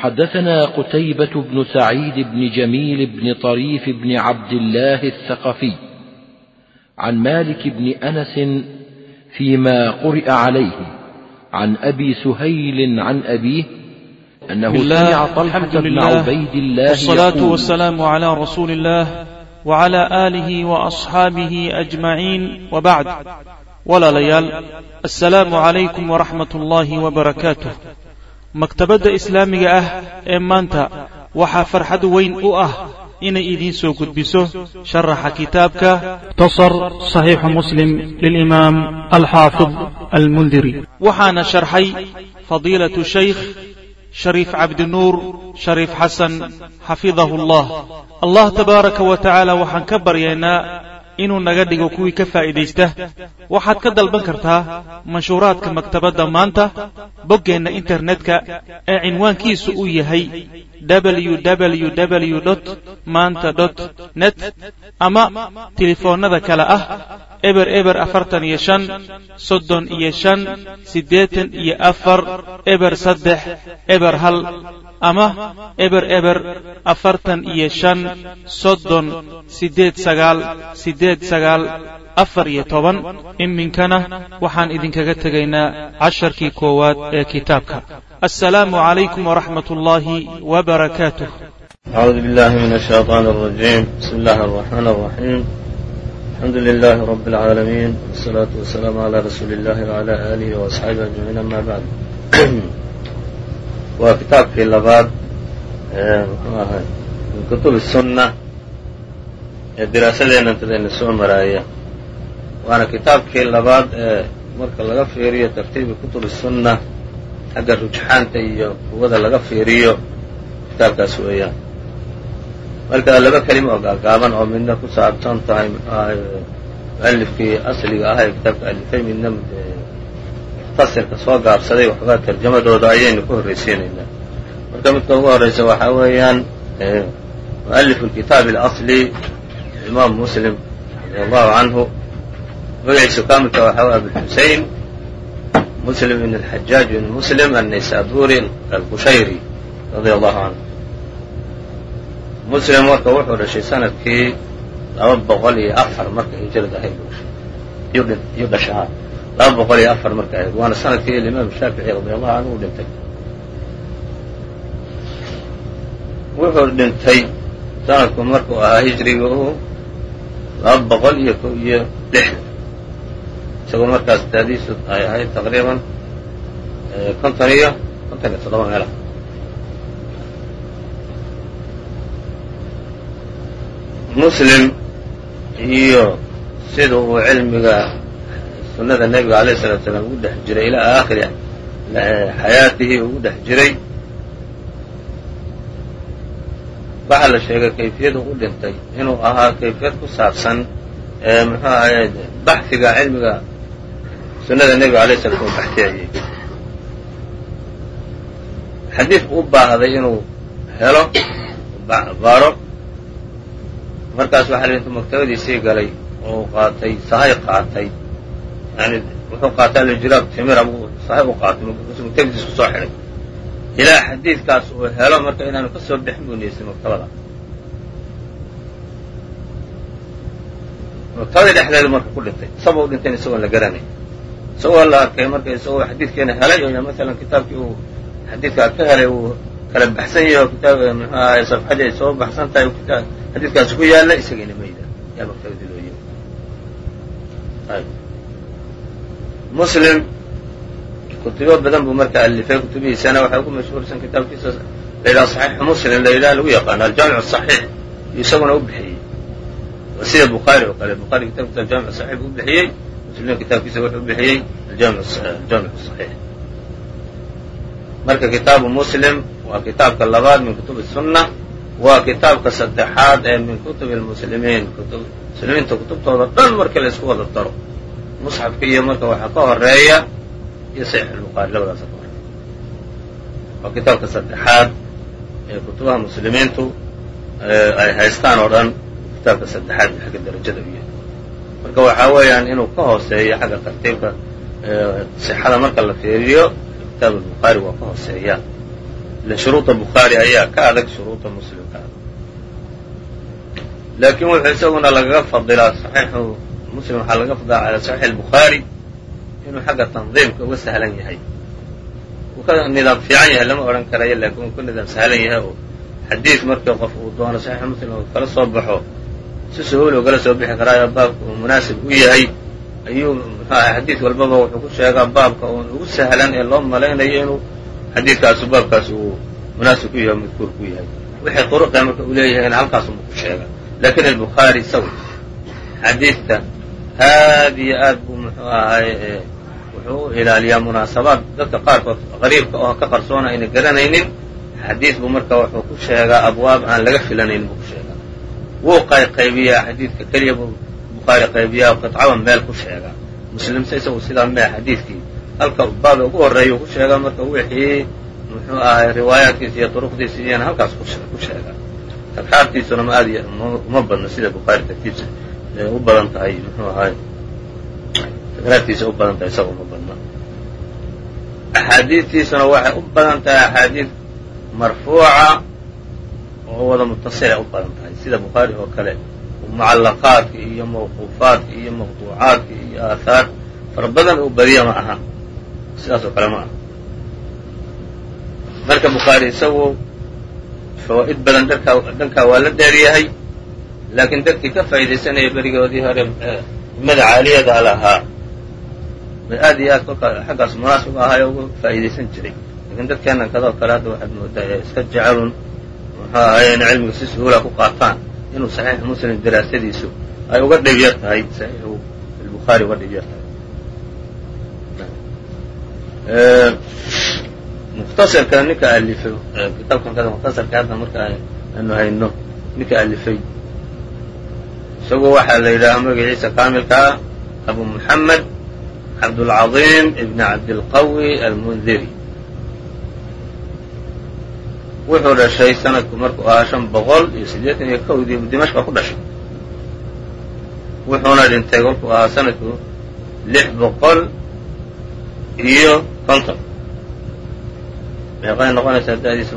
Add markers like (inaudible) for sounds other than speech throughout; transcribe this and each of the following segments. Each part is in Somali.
حدثنا قتيبة بن سعيد بن جميل بن طريف بن عبد الله الثقفي عن مالك بن أنس فيما قرئ عليه عن أبي سهيل عن أبيه أنه سمع طلحة بن عبيد الله والصلاة والسلام على رسول الله وعلى آله وأصحابه أجمعين وبعد ولا ليال السلام عليكم ورحمة الله وبركاته maktabadda islaamiga ah ee maanta waxaa farxad weyn u ah inay idiin soo gudbiso sharaxa kitaabka tasar saxiixu muslim lilimaam alxaafid almundiri. Waxaana sharxay fadiilatu shaykh shariif cabdinuur shariif xasan xafidahu llah. Allah tabaaraka wa tacaala waxaan ka baryaynaa inuu naga dhigo kuwii ka faa'iidaysta waxaad ka dalban kartaa manshuuraadka maktabadda maanta boggeenna internetka ee cinwaankiisu uu yahay www maanta net ama telefoonnada kale ah eber eber afartan iyo shan soddon iyo shan siddeetan iyo afar eber saddex eber hal ama eber eber afartan iyo shan soddon siddeed sagaal siddeed sagaal afar iyo toban. Iminkana waxaan idinkaga tegaynaa casharkii koowaad ee kitaabka. Assalaamu calaykum waraxmat ullaahi wabarakaatuh أعوذ بالله من الشيطان الرجيم بسم الله الرحمن الرحيم الحمد لله رب العالمين والصلاة والسلام على رسول الله وعلى آله وأصحابه أجمعين أما بعد waa kitaabkii labaad ee muxuu ahay min kutub الsunة ee diraasadeena intadayna soo maraaya waana kitaabkii labaad ee marka laga fiiriyo tartiibi kutub الsunة xagga rujxaanta iyo quwada laga fiiriyo kitaabkaas weeyaan. Marka laba kelima oo gaagaaban oo midna ku saabsan tahay mualifkii asliga ahaa ee kitaabka alifay midna mukhtasirka soo gaabsaday waxoogaa tarjamadooda ayaynu ku horraysiinaynaa marka midka ugu horraysa waxaa weeyaan mualifu lkitaab اlasli imaam muslim radi allahu canhu magaciisa kaamilka waxaa wey abuxusein muslim ibn alxajaaj ibn muslim annaysaburi alqushayri radia allahu canhu muslim marka wuxuu dhashay sannadkii laba boqol iyo afar marka hijrada ahayd. Yuu dhashaa. Laba boqol iyo afar marka ahayd. Waana sannadkii imaam shaafici radi allahu canhu u dhintay. Wuxuu dhintay sanadku markuu ahaa hijriga u laba boqol iyo ko iyo lixdan isagoo markaas daadiisu ay ahayd taqriiban konton iyo konton iyo toddoba meelaha muslim iyo sida uu cilmiga sunnada nebiga alayh الsalatu salaam ugu dhex jiray ilaa aakhiri xayaatihi ugu dhex jiray waxaa la sheegay kayfiyadu u dhintay inuu ahaa kayfiyad ku saabsan muxuu ahaye baxhiga cilmiga sunnada nebiga alayh sala slam u baxtiyayay xadiid u baahday inuu helo baaro markaas waxaa la intu maktabadiisii galay oo qaatay sahay qaatay. Yani wuxuu qaatay alijraab timira sahay u qaatay maktabadiis ku soo xidhay. Ilaa xadiidkaas uu helo marka inaanu ka soo bixin buu niyeystay maktabada. Maktabada dhexdeeda marka ku dhintay isagoo u dhintayna isagoon la garanay. Isagoo la arkay marka isagoo xadiidkeena helay oo maalan kitaabkii uu xadiidkaa ka helay uu kala baxsan yahay oo kitaab muxuu ahay safxadii ay soo baxsan tahay xadiidkaasi ku yaalla isagiina mayda yaa maktabadii loo yimi muslim kutubo badan buu marka alifay kutubihiisana waxay ku mashhuursan kitaabkiisa la yidhaha muslim la yidhaha lagu yaqaano aljaamic asaxiix iyo isaguna u bixiyey. Sida bukhaari oo kale. Bukhaari kitabkiisa aljaamic saxiix buu bixiyey muslim kitaabkiisa wuxuu bixiyey aljaamic asaxiix marka kitaabu muslim waa kitaabka labaad min kutubi sunna waa kitaabka saddexaad ee min kutubi lmuslimiin muslimiinta kutubtooda dhan markii la isku wada daro. Musxafka iyo marka waxaa ka horreeya iyo saxiix albukhaari labadaasa ka horreeya waa kitaabka saddexaad ee kutubaha muslimiintu ay haystaan oo dhan kitaabka saddexaad xagga darajada u yahay marka waxaa weeyaan inuu ka hooseeyo xagga tartiibka sixada marka la fiiriyo kitaab albukhaari waa ka hooseeya ile shuruuda bukhaari ayaa ka adag shuruuda muslim ka adag laakiin wuxuu isaguna lagaga fadilaa saxiixu muslim waxaa laga fadilaa cala saxiix albukhaari inuu xagga tandiimka uga sahlan yahay uu ka nidaam fiican yahay lama odhan karayo laakiin uu ka nidaam sahlan yahay oo xadiid marka qof uu doono saxiix muslim oo kala soo baxo si suhuul ugala soo bixi karaayo baabka uu munaasib u yahay ayuu muxuu ahay walbaba wuxuu ku sheegaa baabka uun ugu sahlan ee loo malaynayo inuu xadiidkaasu baabkaas uu munaasib ku yahay madkuur ku yahay. Wixii duruqe marka uu leeyahayna halkaasuma ku sheega. Lakin albukhaari isagu xadiidka aad iyo aad buu muxuu ahay wuxuu ilaaliyaa munaasabaad. Dadka qaarkood qariibka oo ka qarsoona ayna garanaynin xadiid buu marka wuxuu ku sheegaa abwaab aan laga filanaynin buu ku sheegaa. Wuu qayqaybiyaa xadiidka keliya buu bukhaari qaybiyaa qidcaba meel ku sheegaa. Muslimse isagu sidaa mee xadiidkii halka baaba ugu horreeya ku sheegaa marka wixii muxuu ahay riwaayaadkiisa iyo duruqdiisa iyana halkaas ku sheegaa takraartiisuna ma aad uma badno sida bukhaari tartiibsa u badan tahay muxuu ahay takraartiisa u badan tahay isaga uma badno axaadiidtiisuna waxay u badan tahay axaadiid marfuuca oo wada mutasila u badan tahay sida bukhaari oo kale mucallaqaadka iyo mawquufaadka iyo maqduucaadka iyo aahaar fara badan uu badiya ma aha sidaas oo kale ma aha. Marka bukhaari isagu fawaa'id badan dhankaa waa la dheer yahay laakiin dadkii ka faa'iidaysanaya berigoodii hore himada caaliyada lahaa bay aad iyo aad kolka xaggaas munaasib ahaay uga faa'iidaysan jiray. Lakiin dadkeenan kadoo kale hadda waxaad moodaa ee iska jecelun muxuu ahay inay cilmiga si suhuula ku qaataan inuu saxiix muslim daraasadiisu ay uga dhib yar tahay saxiixu albukhaari uga dhib yar tahay mukhtasarka ninka alifay kitaabkan kada mukhtasarka hadda marka aanu hayno ninka alifay. Isagu waxaa la yidhaahaa magaciisa kaamilkaa abu muxamed cabdulcaظiim ibn cabdilqawi almundiri wuxuu dhashay sanadku markuu ahaa shan boqol iyo siddeetan iyo kowdii dimashqa ku dhashay. Wuxuuna dhintay kolkuu ahaa sanadku lix boqol iyo konton. Meeqay noqonaysaa da'diisa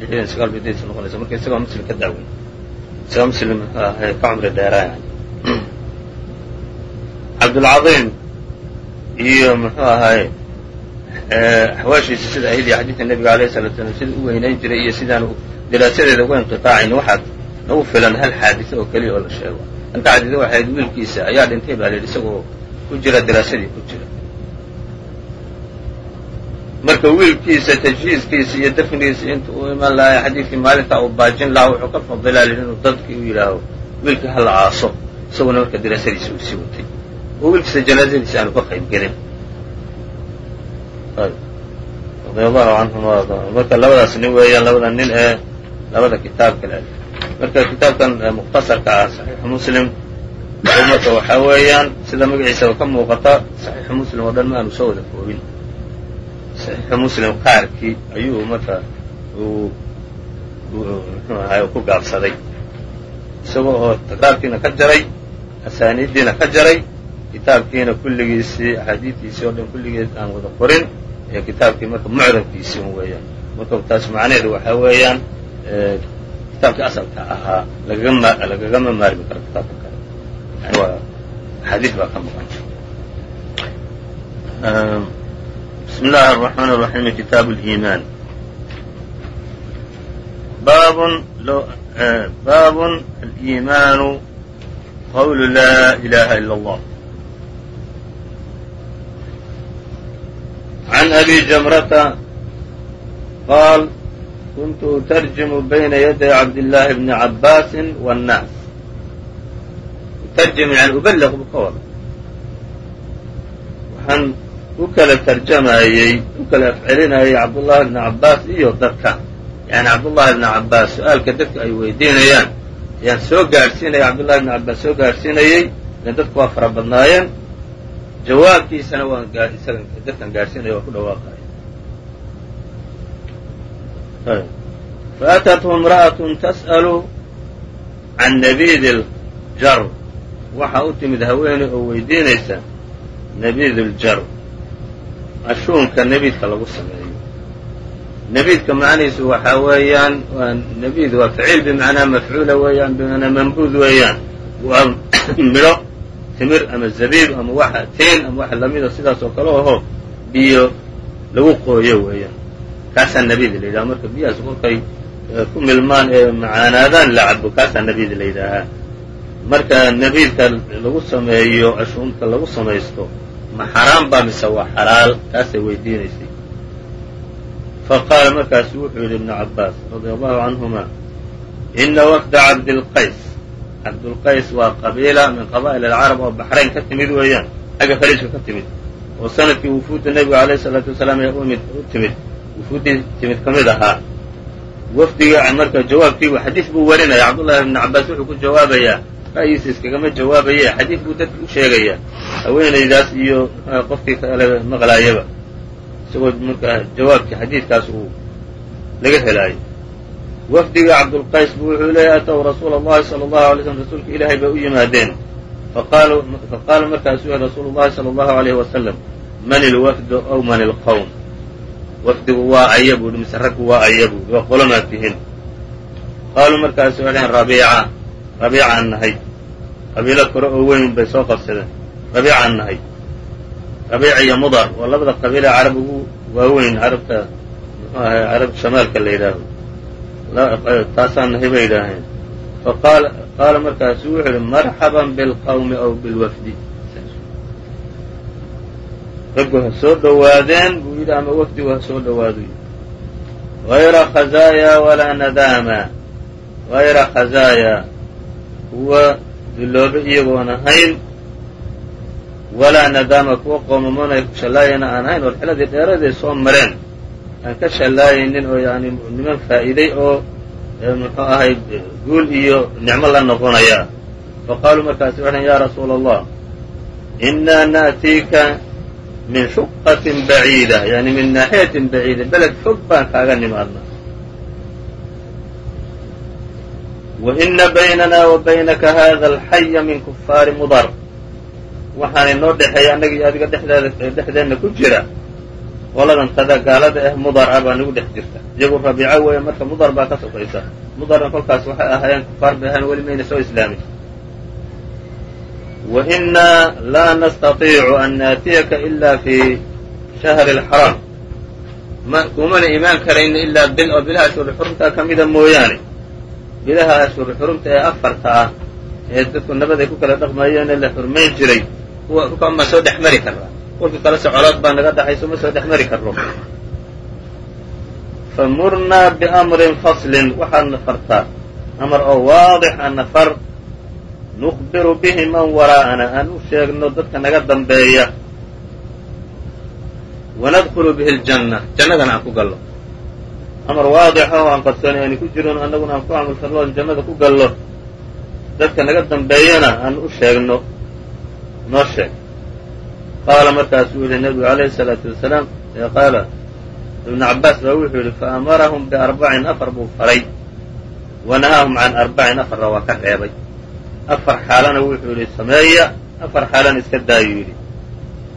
lixdan sagaal noqonaysa. Marka isagoo muslim ka daaweyn isagoo muslim ahay ka cumri dheeraa yani cabdulcaظiim iyo muxuu ahay axwaashiisa sida ahayd iyo xadiidka nebiga alayh salatu slam sida u weynayn jiray iyo sidaan diraasadeeda uga inqiطaacin waxaad nagu filan hal xaadise oo keliya oo la sheego. Halka xaadise waxay ahayd wiilkiisa ayaa dhintay baa la yidhi isagoo ku jira diraasadii ku jira. Marka wiilkiisa tajhiiskiisa iyo dafnigiisa inta uu iman lahaa xadiidkii maalintaa uu baajin lahaa wuxuu ka fadilaa lihi inuu dadkii u yidhaaho wiilkii hala aaso isaguna marka diraasadiisa uu sii watay. Oo wiilkiisa janaasadiisa aanu ka qayb gelin radia allahu canhum marka labadaas nin weeyaan labada nin ee labada kitaab kale marka kitaabkan mukhtasarka ah saxiixu muslim marka waxaa weeyaan sida magaciisaba ka muuqata saxiixu muslim oo dhan ma aanu soo wada koobin saxiixu muslim qaarkii ayuu marka uu muxuu ahay ku gaabsaday. Isagoo oo takraarkiina ka jaray asaaniiddiina ka jaray kitaabkiina kulligiisii axaadiidtiisii oo dhan kulligeed aan wada qorin ee kitaabkii marka mucdamkiisii un weeyaan. Marka taas macnaheedu waxaa weeyaan kitaabkii asalka ahaa lagagama maarmi karo kitaabka kale yani waa axaadiis baa ka maqan بسم الله الرحمن الرحيم كتاب الإيمان باب لو باب الإيمان قول لا إله إلا الله عن أبي جمرة قال كنت أترجم بين يدي عبد الله بن عباس والناس tarjim yani uballq buu ka wada waxaan u kala tarjamayey u kala afcelinayay cabdullahi ibni cabbaas iyo dadka yani cabdullahi ibni cabbaas su'aalka dadka ay weydiinayaan ayaan soo gaadhsiinayay cabdullahi ibni cabbaas soo gaadhsiinayay ilan dadku waa fara badnaayeen jawaabkiisana waan dadkan gaadhsiinaya waan ku dhawaaqaya faaatathu imra'aة tas'l can nabid jar waxaa u timid haweeney oo weydiinaysa nabid ljar ashuunka nebiidka lagu sameeyo. Nebiidka macnihiisu waxaa weeyaan nebiid waa faciil bimacnaa mafcuula weeyaan bimacnaa mambuud weeyaan. Waa (coughs) midho timir ama zabiib ama waxa teen ama wax lamida sidaas oo kale aho biyo lagu qooyo weeyaan. Kaasaa nabiid la yidhaha marka biyahaas kolkay ku milmaan ee macaanaadaan la cabo kaasaa nabiid la yidhaahaa marka nabiidka lagu sameeyo ashuumta lagu samaysto ma xaraam baa mise waa xalaal? Taasay weydiinaysay. Faqaala markaasu wuxuu yidhi ibnu cabbaas radia allahu canhuma ina wafda cabdilqays cabdulqays waa qabiila min qabaa'il alcarab oo baxrayn ka timid weeyaan xagga khaliijka ka timid oo sannadkii wufuudda nebigu alayh isalaatu wasalaam ee u timid wufuuddii timid ka mid ahaa. Wafdiga marka jawaabkiibu xadiis buu warinaya. Cabdullahi ibnu cabbaas wuxuu ku jawaabayaa ra'yiisa iskagama jawaabaye xadiis buu dadka u sheegayaa haweenaydaas iyo qofkii kale maqlaayaba. Isagoo markaa jawaabkii xadiidkaas uu laga helaayo. Wafdiga cabdulqays bu wuxuu leeyahy ataw rasuula allahi sala allahu alay slm rasuulka ilaahay bay u yimaadeen. Faqaala markaasu yihi rasuulu llahi sala allahu alayhi wasalam man ilwafdu aw man ilqowm wafdigu waa aya mise raggu waa aya buuhi waa qolomaad tihin qaaluu markaasu waxay dhaheen rabiica rabiicaan nahay. Qabiilo kore oo weyn bay soo qabsadeen. Rabiicaan nahay. Rabiic iyo mudar waa labada qabiile carab ugu waaweyn carabta muxuu ahay carab shamaalka la yidhaaho taasaan nahay bay yidhaaheen qaala markaasu wuxuu yihi marxaban bilqawmi aw bilwafdi raggu ha soo dhowaadeen buu yidhi ama wafdigu ha soo dhowaadu hayra khazaaya walaa nadaama hayra khazaaya kuwa dulloobe iyagoon ahayn. Walaa nadaama kuwa qoomamoonay shallaayana aan ahayn oo rixladii dheeraday soo mareen. Aan ka shallaayaynin oo yani niman faa'iiday oo muxuu ahay guul iyo nicmo la noqonaya. Faqaaluu markaasi waxan ya rasuula allah inaa na'tiika min shuqatin baciida yani min naaxiyatin baciida beled fog baan kaaga nimaadna wa ina baynana wa baynaka hada alxaya min kufaari mudar waxaana inoo dhexeeya annaga iyo adiga dhexdeeda dhexdeenna ku jira qoladan tada gaalada ah mudar ah baa nagu dhex jirta iyagu rabiico weeye marka mudar baa ka sokaysa mudarna kolkaas waxay ahaayeen kufaar bay ahayn weli mayna soo islaamin wa inaa laa nastatiicu an naatiyaka ila fi shahri alxaraam ma kumana imaan karayno ilaa bil oo bilaha ashhuri xurumtaa ka mida mooyaane bilaha ashhuri xurumta ee afarta ah ee dadku nabad ay ku kala dhaqmayeen ee la xurmayn jiray kuwa ma soo dhex mari karaa kolka kale socolaad baa naga dhaxayso ma soo dhex mari karno famurnaa biamrin faslin waxaadna fartaa amar oo waadixa nafar. Nukhbiru bihi man waraa'ana aan u sheegno dadka naga dambeeya. Wanadkulu bihi aljanna jannadana aan ku gallo amar waadixa oo aan qarsoonay aani ku jirin annaguna aan ku camalfalno oon jannada ku gallo. Dadka naga dambeeyana aan u sheegno noo sheeg. Qaala markaasuu yihi nebigu alayhi الsalaatu wasalaam qaala ibnu cabaas baa wuxuu yihi faamarahum biarbacin afar buu faray wa nahaahum can arbacin afarna waa ka reebay. Afar xaalana wuxuu yihi sameeya. Afar xaalana iska daayuu yidhi.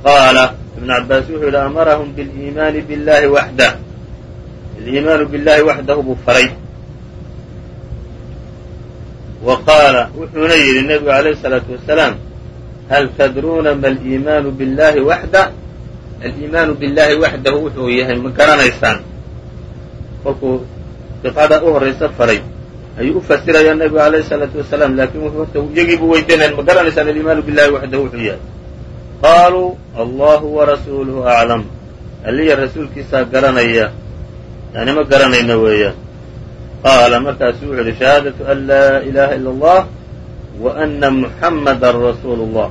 Qaala ibnu cabaas wuxuu yihi amarahum biliimaani billahi waxdah aliimaanu billahi waxdahu buu faray wa qaala wuxuuna yidhi nebigu alayhi الsalaatu wasalaam hal tadruuna ma aliimaanu billahi waxdah aliimaanu billahi waxdahu wuxuu yahay ma garanaysaan kolkuu biqada u horraysa faray ayuu u fasirayaa nebigu alayhi الsalaatu wasalaam laakin wuxuu horta iyagiibu weydiinayan ma garanaysaan aliimaanu billahi waxdahu wuxuu yahay qaaluu allahu warasuuluhu aclam alliya rasuulkiisaa garanaya yani ma garanayno weeyaan qaala markaasu wuxuu yihi shahaadatu an laa ilaha ila allah wa ana muxammadan rasuulu llah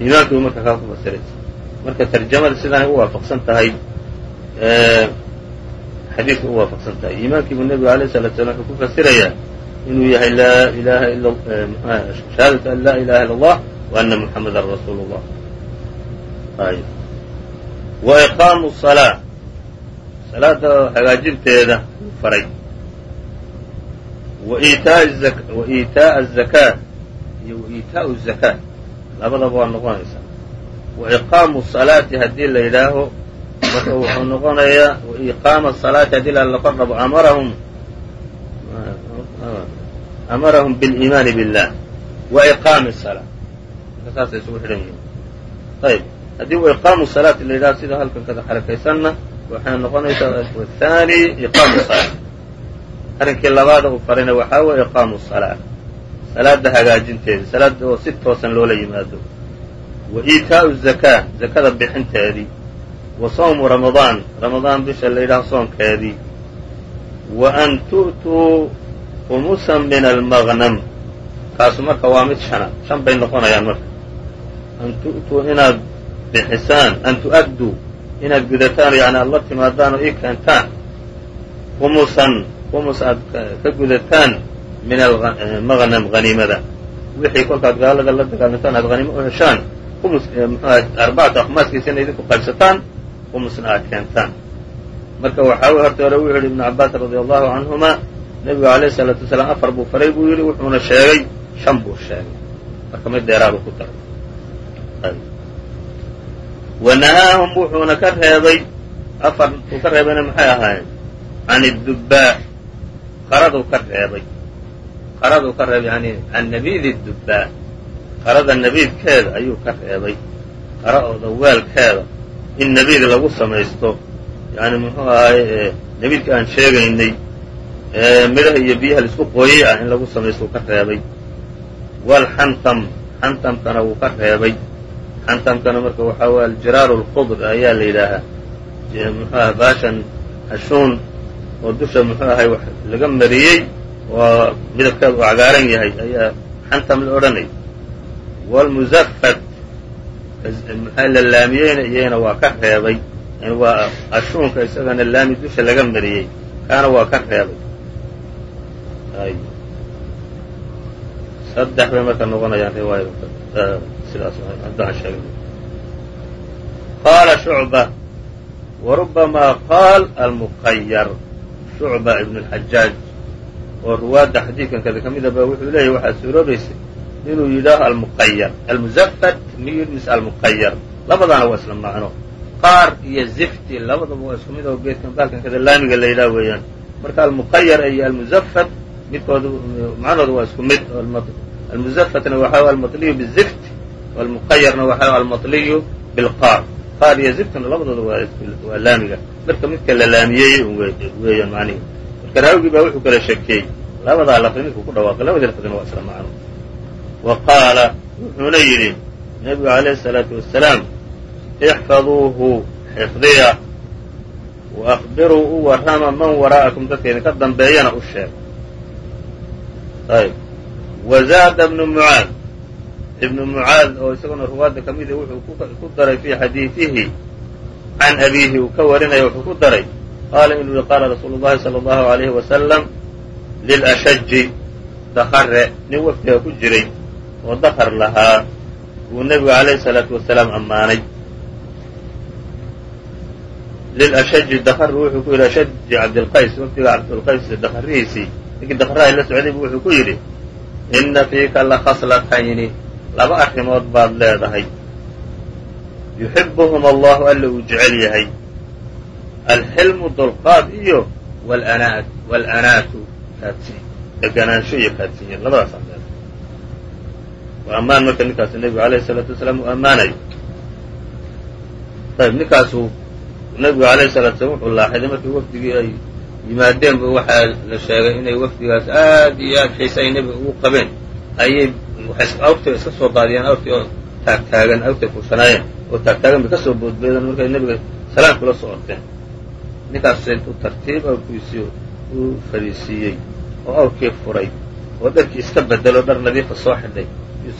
iimaankiibu marka kaa ku fasiraysa marka tarjamada sidaanay u waafaqsan tahay xadiidka u waafaqsan tahay iimaankiibuu nebigu alayh salatu salam wuxuu ku fasirayaa inuu yahay laa ilaha ila shahaadatu an laa ilaha illa allah wa ana muxamadan rasuulu llah wa iqaamu salaa salaada hagaajinteeda faray. Wa iitaa'a azakaat iyo wa iitaa'u zakaat. Labadaba waa noqonaysaa wa iqaamu salaati haddii la yidhaaho marka wuxuu noqonayaa wa iqaama salaati haddii lalaqa rabo amarahum amarahum biliimaani billah wa iqaami salaa marka saasay isugu xidhan yihiin. Ayb haddii wa iqaamu salaati la yidhaho sida halkan kada xarakaysanna waxay noqonaysaa wathani iqaamu salaa arrinkii labaada uu farayna waxaa weeye iqaamu salaa salaada hagaajinteedii salaada oo si toosan loola yimaado. Wa iitaa'u zakaa zakada bixinteedii wa sawmu ramadaan ramadaan bisha la yidhaho soonkeedii wa an tu'tuu khumusan min almaqnam kaasu marka waa mid shana shan bay noqonayaan marka. An tu'tuu inaad bixisaan an tu'adduu inaad gudataan yani aad la timaadaan oo ii keentaan khumusan khumus aad ka gudataan min almaqnam haniimada wixii kolkaad gaalada la dagaalantaan aad haniimo u heshaan khumus arbacata akhmaaskiisina idinku qaybsataan khumusna aad keentaan marka waxaa horta hore wuxu yidhi ibnu cabbaas radia allahu canhuma nebigu alayh isalaatu wasalaam afar buu faray buu yidhi wuxuuna sheegay shan buu sheegay marka mid dheeraadu ku daray wa nahaahum wuxuuna ka reebay afartuu ka reebayna maxay ahaayeen can idubbaa qaraduu ka reebay qaraduu ka reebay yani can nabiidi dubbaa qarada nabiidkeeda ayuu ka reebay qara ooda weelkeeda in nabiid lagu samaysto yani muxuu ahaay nabiidka aan sheegaynay midhaha iyo biyaha la isku qooyey ah in lagu samaysto uu ka reebay waalxantam xantamkana wuu ka reebay xantamkana marka waxaa weye aljiraaru lkhudr ayaa la yidhaahaa muxuu aha baashan hashuun oo dusha muxuu ahay laga mariyey oo midabkeedu uu cagaaran yahay ayaa xantam la odhanay. Waalmuzafat maxaa la laamiyeyna iyagana waa ka reebay waa ashuunka isagana laami dusha laga mariyey kaana waa ka reebay saddex bay marka noqonayaan riwaayada sidaas haddaan sheegna qaala shucba wa qaal almuqayar shucba ibn اlxajaaj oo ruwaadda xadiidkan kada ka mida ba wuxuu leeyahy waxaa suuroobaysay inuu yidhaaho almuqayar almuzafat miyid mise almuqayar labadaana waa isla macno. Qaar iyo zifti labadaba waa isku mid oo geedkan baalkan kada laamiga la yidhaah weeyaan. Marka almuqayar iyo almuzafat midkooda macnooda waa isku mid almuzafatna waxaa almatliyu bizift almuqayarna waxaa almatliyu bilqaar qaar iyo ziftna labadooda waa laamiga marka midka la laamiyey weeyaan macnihi marka raawigii baa wuxuu kala shekeeyey labadaa lafdi midku ku dhawaaqay labadii lafdina waa isla macno wa qaala wuxuuna yidhi nebigu alayhi الsalaatu wasalaam ixfaduuhu xifdiya wa akbiruu u warrama man waraa'akum dadka idinka dambeeyana u sheeg ayb wa zaada ibnu mucaad ibnu mucaad oo isaguna ruwaadda ka mida wuxuu ku daray fii xadiidihi can abiihi uu ka warinaya wuxuu ku daray. Qaala inuu yihi qaala rasuulu llahi salى allahu alayhi wasalam lilashaji dakare nin wafdiga ku jiray oo dakar lahaa buu nebigu alayhi salaatu wasalaam ammaanay. Lilashaji dakari wuxuu ku yidhi ashaji cabdilqays wafdiga cabdilqays dakarihiisii ninkii dakaraha la socday bu wuxuu ku yidhi inna fiika lakaslatayni laba arrimood baad leedahay. Yuxibuhum allahu alla uu jecel yahay. Alxilmu dulqaad iyo wlanaatu kaadsi deganaansho iyo kaadsinya labadaasaa leedahay. Waa ammaan marka ninkaasu nebigu alayhi salaatu wasalaam uu ammaanayo ayb ninkaasu nebigu alayhi salatu slam wuxuu laaxiday markii wafdigii ay yimaadeenba waxaa la sheegay inay wafdigaas aad iyo aad xiise ay nebiga ugu qabeen ayay awrtii iska soo daadiyeen awrtii oo taagtaagan awrtay fuushanaayeen oo taagtaagan bay ka soo boodbeedeen markay nebiga salaam kula soo orteen ninkaas u tartiib awrkiisii u fariisiiyey oo awrkii furay oo dharkii iska bedelo dhar nadiifa soo xidhay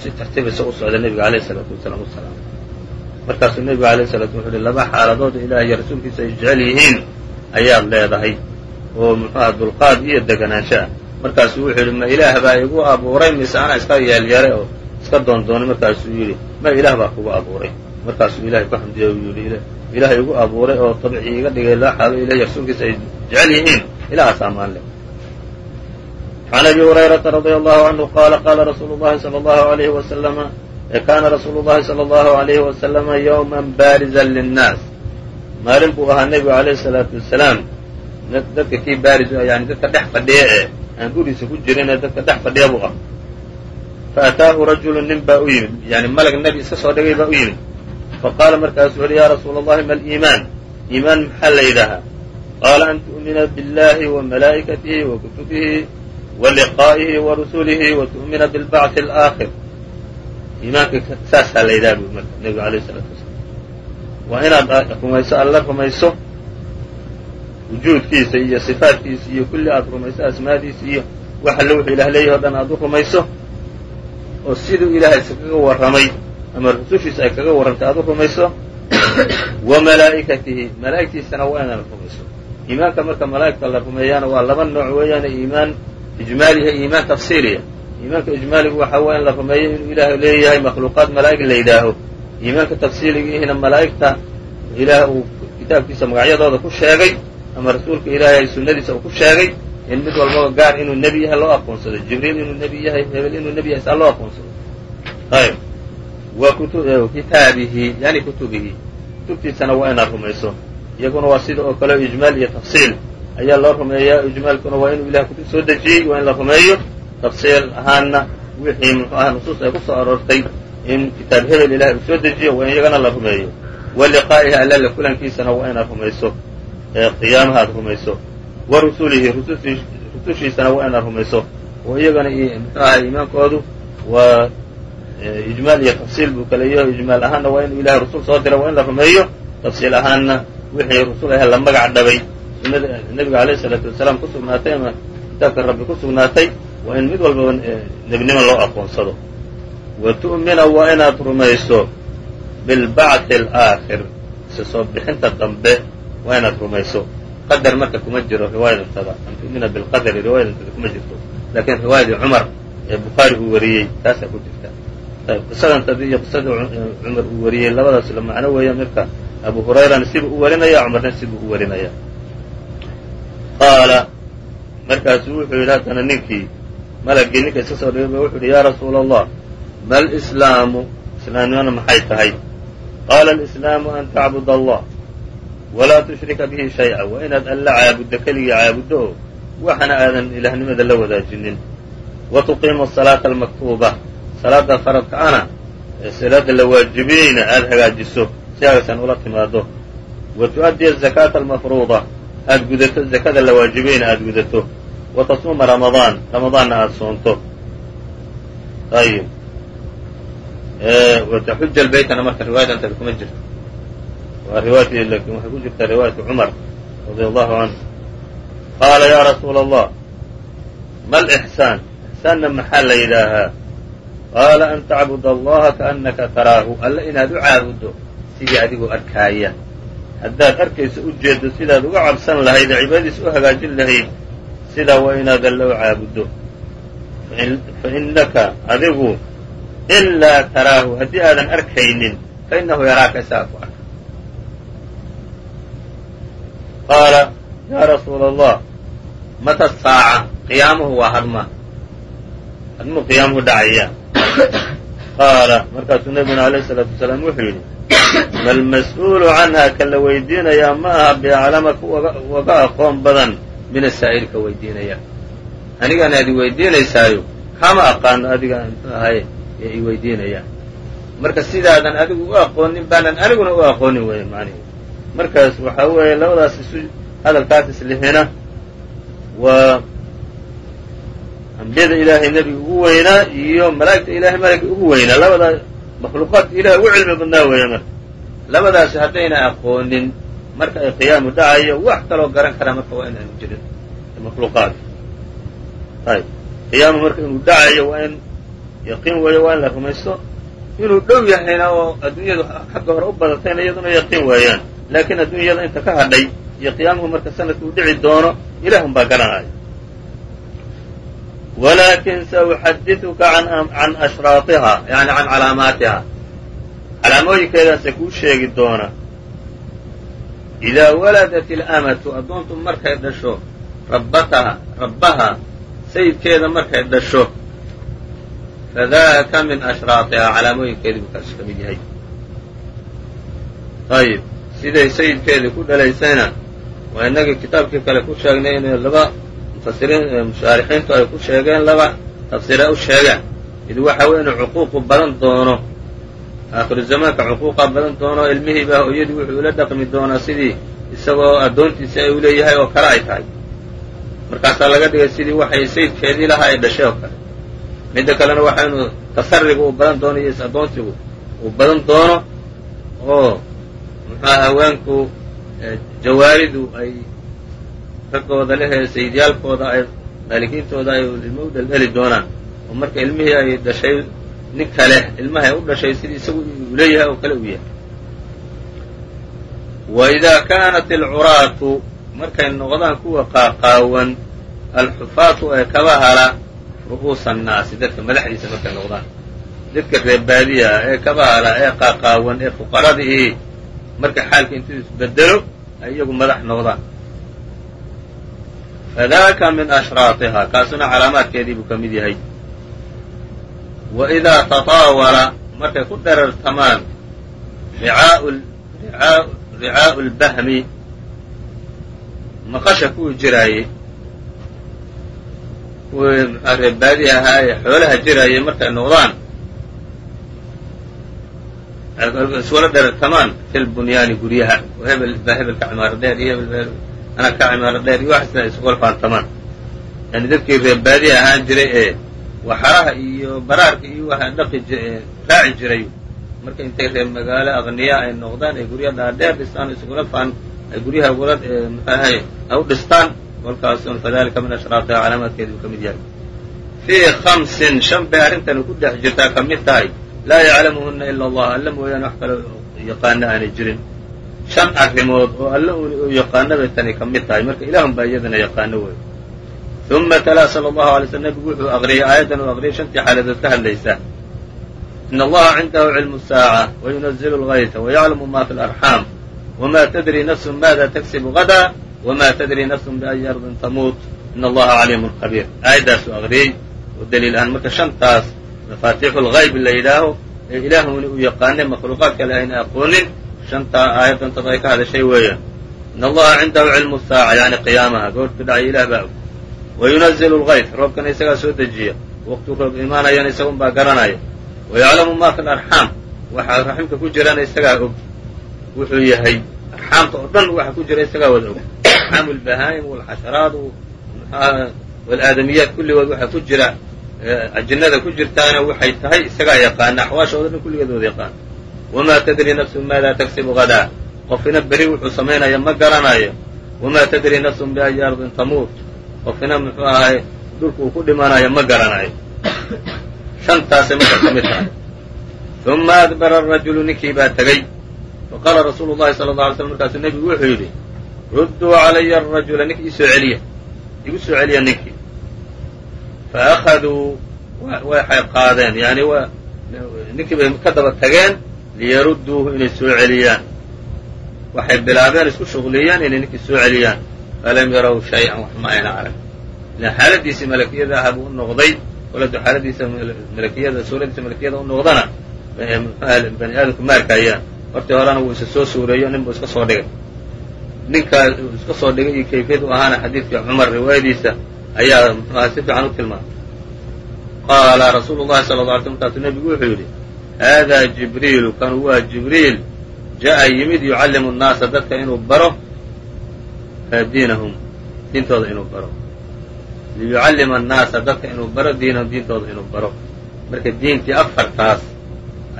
si tartiib isa u socday nebiga alayhi salaatu wasalaam u markaasuu nebigu alayh salatu wuxu uhi laba xaaladood ilaah iyo rasuulkiisa ay jecel yihiin ayaad leedahay oo muxuuha dulqaad iyo deganaansho. Ah markaasuu wuxuu yidhi ma ilaah baa igu abuuray mise anaa iska yeelyeelay oo iska doondoonay markaasuu yidhi ma ilaah baa kugu abuuray. Markaasuu ilahay ku xamdiyay uu yidhi ilaahay igu abuuray oo dabci iga dhigay laa xaalo ilahi rasuulkiisa ay jecel yihiin. Ilahaas ammaan leh can abi hurayrata radia allahu canhu qaala qaala rasuulu llahi sala allahu alayhi wasalama kaana rasuulu llahi sala allahu alayhi wasalama yowman baarizan linnaas. Maalin buu ahaa nebigu alayhi salaatu wasalaam dadka kii baariz yani dadka dhex fadhiya ee aan guriisa ku jirin ee dadka dhex fadhiya buu ah faataahu rajulu nin baa u yimid. Yani malag nebi iska soo dhigay baa u yimid. Faqaala markaasuu yihi ya rasuula allahi ma aliimaan iimaan maxaa la yidhaahaa? Qaala an tu'mina biاllahi wa malaa'ikatihi wa kutubihi wa liqaa'ihi wa rusulihi wa tu'mina bilbacthi alaakhir. Iimaanka saasaa la yidhaha bu marka nebigu alayh isalaatu wasalaam. Waa inaad rumayso alla rumayso wujuudkiisa iyo sifaatkiisa iyo kulli aad rumayso asmaadiisa iyo wax alle wuxuu ilah leeyahy o dhan aad u rumayso oo siduu ilaahay kaga warramay ama rusushiisa ay kaga warrantay aad u rumayso wa malaa'ikatihi malaa'igtiisana waa inaad rumayso. Iimaanka marka malaa'igta la rumeeyaana waa laba nooc weeyaane iimaan ijmaaliya iyo iimaan tafsiiliya iimaanka ijmaaligu waxa waa in la rumeeyo inuu ilaahay leeyahay makhluuqaad malaa'ig la yidhaaho. Iimaanka tafsiiligiihina malaa'igta ilaah uu kitaabkiisa magacyadooda ku sheegay ama rasuulka ilaahay sunnadiisa uu ku sheegay in mid walbaba gaar inuu nebi yahay loo aqoonsado jibriil inuu nebi yahay hebel inuu nebi yahay saa loo aqoonsado ayb wa kitaabihi yani kutubihi. Kutubtiisana waa inaad rumayso. Iyaguna waa sida oo kale ijmaal iyo tafsiil. Ayaa loo rumeeyaa ijmaalkuna waa inuu ilahay kutub soo dejiyey waa in la rumeeyo. Tafsiil ahaanna wixii muxuu aha nusuus ay ku soo aroortay in kitaab hebel ilahay uu soo dejiyo waa in iyagana la rumeeyo. Wa liqaa'ihi allala kulankiisana waa inaad rumayso qiyaamaha aad rumayso. Wa rusulihi rusushiisana waa inaad rumayso. Oo iyagana muxuu aha iimaankoodu waa ijmaal iyo tafsiil buu kala yaho ijmaal ahaanna waa inuu ilahay rusul soo dira waa in la rumeeyo. Tafsiil ahaanna wixii rusul ahe la magac dhabay. Sunnada nebiga alayh isalaatu wasalaam ku sugnaatay ama kitaabka rabbi ku sugnaatay waa in mid walbaba nebinimo loo aqoonsado. Wa tu'mina waa inaad rumayso bilbacthi alaakhir isa soo bixinta dambe waa inaad rumayso. Qadar marka kuma jiro riwaayadantada an tu'mina bilqadari riwaayadantada kuma jirto. Laakiin riwaayadii cumar ee bukhaari uu wariyey taasaa ku jirta. Ayb qisadantadi iyo qisadii cumar uu wariyey labadaas la macno weeya marka abu hurayrana sibuu u warinaya cumarna sibuu u warinaya. Qaala markaasuu wuxuu yidhi haddana ninkii malagii ninka iska soo dhigay ba wuxuu yidhi yaa rasuula allah ma alislaamu islaamnimana maxay tahay? Qaala alislaamu an tacbud allah walaa tushrika bihi shayca waa inaad alla caabuddo keligii caabuddo oo waxana aadan ilaahnimada la wadaajinin wa tuqiima asalaata almaktuuba salaada faradka ana ee salaada la waajibiyeyna aada hagaajiso si agaysan ula timaado wa tu'addiya azakaata almafruuda aad gudato zakada la waajibiyeyna aada gudato wa tasuuma ramadaan ramadaanna aada soonto ayib wataxuja albaytana marka riwaayadantadi kuma jirto waa riwaayati laakiin waxay ku jirtaa riwaayatu cumar radia allahu canhu qaala yaa rasuula allah ma alixsaan ixsaanna maxaa la yidhaahaa? Qaala an tacbud allaha kaannaka taraahu. Alla inaad u caabuddo sidii adigoo arkaaya. Haddaad arkayso u jeeddo sidaad uga cabsan lahayd ee cibaadadiis u hagaajin lahayd sidaa waa inaad alla u caabuddo fa innaka adigu in laa taraahu haddii aadan arkaynin fa innahu yaraaka isagaa qaala yaa rasuula allah mata saaca qiyaamuhu waa hadma hadmuu qiyaamuhu dhacaya qaala markaasuu nabiguna alayh salaatu wasalaam wuxuu yidhi malmas-uulu canha ka la weydiinayaa ma aha biaclama ku waga aqoon badan min asaa'ili ka weydiinaya anigaan aad i weydiinaysaayo kama aqaano adiga muxuu ahay ee i weydiinaya marka sidaadan adigu u aqoonin baanan aniguna u aqoonin weeye macnihi markaas waxaa weeye labadaas isu hadalkaas islihina waa ambiyada ilaahay nebiga ugu weynaa iyo malaa'igta ilahay malagga ugu weynaa labadaa makhluuqaadka ilahay ugu cilmi badnaa weeye marka. Labadaasi haddayna aqoonin marka ay qiyaamu dhacayo wax kaloo garan karaa marka waa inaanu jirin makhluuqaadka ayb qiyaamu marka inuu dhacayo waa in yaqiin weeye waa in la rumaysto. Inuu dhow yahayna oo adduunyadu xagga hore u badatayna iyaduna yaqiin weeyaan laakiin adduunyada inta ka hadhay iyo qiyaamuhu marka sanadka uu dhici doono ilaah un baa garanaya. Walakin sauxadiثuka can ashraaiha yani can calaamaatiha. Calaamooyinkeedaase kuu sheegi doona. Idaa waladat ilamatu addoontu markay dhasho rabbataha rabbaha sayidkeeda markay dhasho fadaka min ashraatihaa calaamooyinkeedii buu kaas ka mid yahay. Ayib siday sayidkeedii ku dhalaysayna waa inagii kitaabkii kale ku sheegnay inay laba mufasiriin mushaarixiintu ay ku sheegeen laba tafsiira u sheegaan mid waxa weeye cuquuqu badan doono. Aakhiru zamaanka cuquuqa badan doono ilmihiiba hooyadii wuxuu ula dhaqmi doonaa sidii isagoo addoontiisi ay u leeyahay oo kale ay tahay. Markaasaa laga dhigay sidii waxay sayidkeedii lahaa ay dhashay oo kale. Midda kalena waxa inuu tasariga uu badan doono iyo is-addoonsigu uu badan doono oo muxuuha haweenku jawaaridu ay raggooda lehee sayidyaalkooda ay maalikiintooda ay ilmo u dheldheli doonaan. Oo marka ilmihii ay dhashay nin kale ilmaha u dhashay sidii isagu uu leeyahay oo kale uu yahay. Wa idaa kaanat alcuraatu markay noqdaan kuwa qaaqaawan alxufaatu ee kaba hala ru'uusa annaasi dadka madaxdiisa markay noqdaan. Dadka reebaadiya ah ee kaba hala ee qaaqaawan ee fuqaradii marka xaalka intuu isbedelo ay iyagu madax noqdaan. Fadaka min ashraatihaa kaasuna calaamaadkeedii buu ka mid yahay. Wa idaa tataawala markay ku dherartamaan ricaa'u lbahmi maqasha kuwii jiraayey kuwii reebaadi ahaa ee xoolaha jiraayey markay noqdaan iswala dherartamaan fil bunyaani guryaha hebel baa hebel ka cimaaro dheer iyo hebel anaa ka cimaaro dheer iyo waxaasna isugala faantamaan yani dadkii reebaadi ahaan jiray ee waxaraha iyo baraarka iyo waxa dhaqi raaci jiray marka intay reer magaalo aqniya ay noqdaan ay gurya dhaadheer dhistaan isugula faan ay guryaha ugula mxuahay ay u dhistaan kolkaasun fadalika min ashraatiha calaamaadkeedi uu ka mid yahay fii khamsin shan bay arrintani ku dhex jirtaa ka mid tahay laa yaclamuhuna ila allah alla mooyaane wax kale yaqaano aanay jirin shan arrimood oo alla u yaqaano bay tani ka mid tahay marka ilaahun baa iyadana yaqaano wey uma talaa sala allahu alay slm nebigu wuxuu aqriyay aayaddan uu aqriyay shantii xaaladood ka hadlaysa in allaha cindahu cilmu saaca wayunazilu lgayta wayaclamu ma fi larxaam wma tadri nafsu maada taksibu gadaa wma tadri nafsu biayi ardin tamuut in allaha caliimun khabiir aayaddaasuu aqriyey oo daliil ahaan marka shantaas mafaatiixu lgayb la yidhaaho ee ilaahuni uu yaqaanay makhluuqaad kale ayna aqoonin. Shantaa aayaddantada ay ka hadashay weeyaan in allaha cindahu cilmu saaca yani qiyaamaha goortu dhacay ilah baa og. Wayunazilu lgayt roobkana isagaa soo dejiya. Waqtuu roob imaanayana isagun baa garanaya wayaclamu ma fi larxaam waxa raximka ku jirana isagaa og. Wuxuu yahay arxaamta oo dhan waxa ku jira isagaa wada og. Arxaamu lbahaa'im walxasharaat walaadamiyaat kulligood waxa ku jira ajinnada ku jirtaana waxay tahay isagaa yaqaana axwaashooda dhan kulligeed wada yaqaan wamaa tadri nafsun maada taksibu gadaa qofina beri wuxuu samaynaya ma garanayo. Wamaa tadri nafsun biayi ardin tamuut. Qofina muxuu ahay dhulka uu ku dhimanayo ma garanayo. Shantaasay marka ka mid tahay. Uma adbara arajulu ninkii baa tegey faqaala rasuulu llahi sala alla alay slam markaasuu nebigu wuxuu yidhi rudduu calaya arajula ninki isoo celiya. Igu soo celiya ninkii faأkhaduu waxay qaadeen yani ninkii bay ka daba tageen liyarudduuhu inay soo celiyaan waxay bilaabeen isku shuqliyeen inay ninkii soo celiyaan falam yarow shay-an wax ma ayna arag ilan xaaladiisii malakiyada aha u noqday koladu xaaladiisa malakiyada suuradiisa malakiyada u noqdana bani aadamku ma arkayaan hortii horena wuu isa soo suureeyo nin buu iska soo dhigay ninkaa iska soo dhigay iyo kayfiyad u ahaana xadiidkii cumar riwaayadiisa ayaa mxuaha si fiican u tilmaamay. Qaala rasuulu llahi sala la alay sl markaasuu nebigu wuxuu yidhi haadaa jibriilu kanu waa jibriil ja'a yimid yucallimu nnaasa dadka inuu baro diinahum diintooda inuu baro. Liyucallima annaasa dadka inuu baro diinahum diintooda inuu baro. Marka diintii afartaas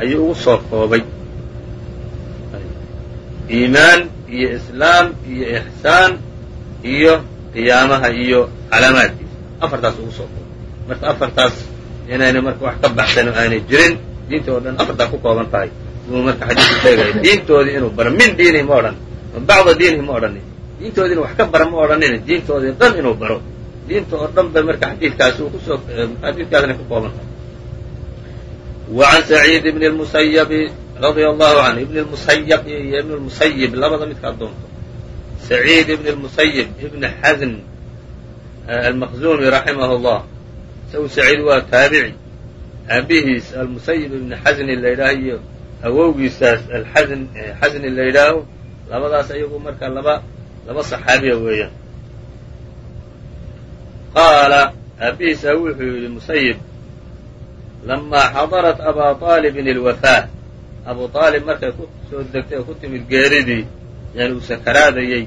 ayuu ugu soo koobay. Iimaan iyo islaam iyo ixsaan iyo qiyaamaha iyo calaamaadkiisa afartaas ugu soo koobay marka afartaas inaynay marka wax ka baxsan oo aanay jirin diinta oo dhan afartaa ku kooban tahay. Buu marka xadiidku sheegaya diintoodii inuu baro min diinihi ma odhanin bacda diinihi ma odhanin diintoodii inu wax ka bara ma odhanin diintoodii dhan inuu baro. Diinta oo dhan bay marka xadiidkaasi uu ku soo xadiidkaasna ku kooban tahay. Can saciid ibni lmusayabi radia allahu canhu ibni lmusayab iyo ibni lmusayib labada midkaad doonto saciid ibni lmusayib ibni xasn almaqzumi raximah llah isagu saciid waa taabici aabihiis almusayib ibni xasni la yidhaaho iyo awowgiisaas alxasn xasni la yidhaaho labadaas ayagu marka laba laba saxaabiya weeyaan qaala aabihiisa wuxuu yidhi musayib lamaa xadarat abaa aalibin ilwafaa abu aalib markay ku soo degtay oo ku timid geeridii yani uu sakaraadayey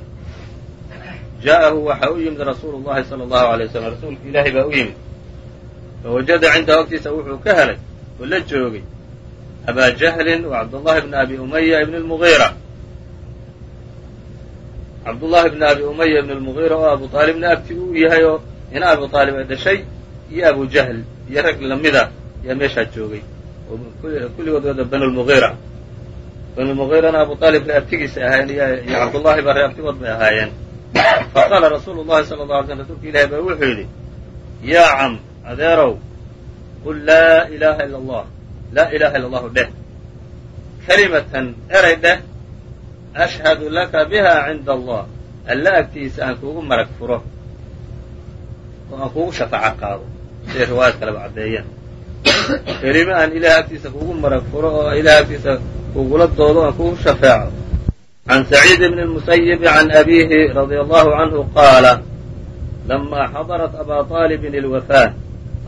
jaa'ahu waxa u yimid rasuulu llahi sala allahu alay waslm rasuulka ilaahay baa u yimid. Fawajada cindahu agtiisa wuxuu ka helay oo la joogay abaa jahlin wa cabdullahi bni abi umaya ibn lmugiira cabdullahi bni abi umaya ibn lmugiira oo abu aalibna abti uu yahay oo ina abu aalib ay dhashay iyo abu jahl iyo rag lamida yaa meeshaa joogay. Oo kulligood wada banu lmugiira banu lmugiirana abu aalib ree abtigiisa ahaayeen iyo cabdullahi ba ree abtigood bay ahaayeen faqaala rasuulu llahi sala la alay slm rsulka ilahi baa wuxuu yidhi yaa cam adeerow qul laa ilaaha ila allah laa ilaha illa allahu dheh kelimatan eray dheh ashhadu laka biha cinda allah alla agtiisa aan kuugu marag furo oo aan kuugu shafaaco qaado. Siday riwaayad kaleba caddeeyeen kelime aan ilahay agtiisa kuugu marag furo oo ilahay agtiisa kugula doodo aan kuugu shafeeco. Can saciid bn اmusayibi can abiihi radia allahu canhu qaala lamaa xadarat abaa aalibin ilwafaa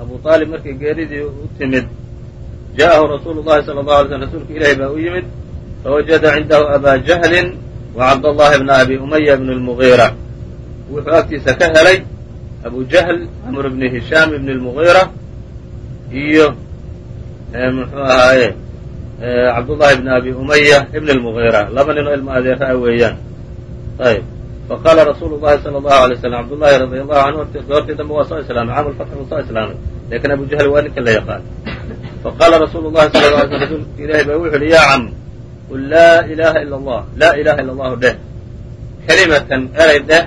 abu aalib markay geeridii u timid ja'ahu rasuulu llahi sala allahu alay slm rasuulka ilahi baa u yimid fawajada cindahu abaa jahlin wa cabdallahi bna abi umaya bn lmugiira wuxuu agtiisa ka helay abu jahl camr bni hishaam ibn lmugiira iyo muxuu ahaaye cabdullahi bn abi umaya ibn lmugiira laba nin oo ilmo adeera a weeyaan. Ayb faqaala rasuulu llahi sala allahu alay slam cabdullahi radia allahu canhu goortii dambe waa soo islaamay caamul fatxi wuu soo islaamay. Lakin abu jahl waa ninka la yaqaan. Faqaala rasuulu llahi sala la slm rasuulka ilahi baa wuxu uhi yaa cam qul laa ilaha ila allah laa ilaha illa allahu dheh. Kelimatan eray dheh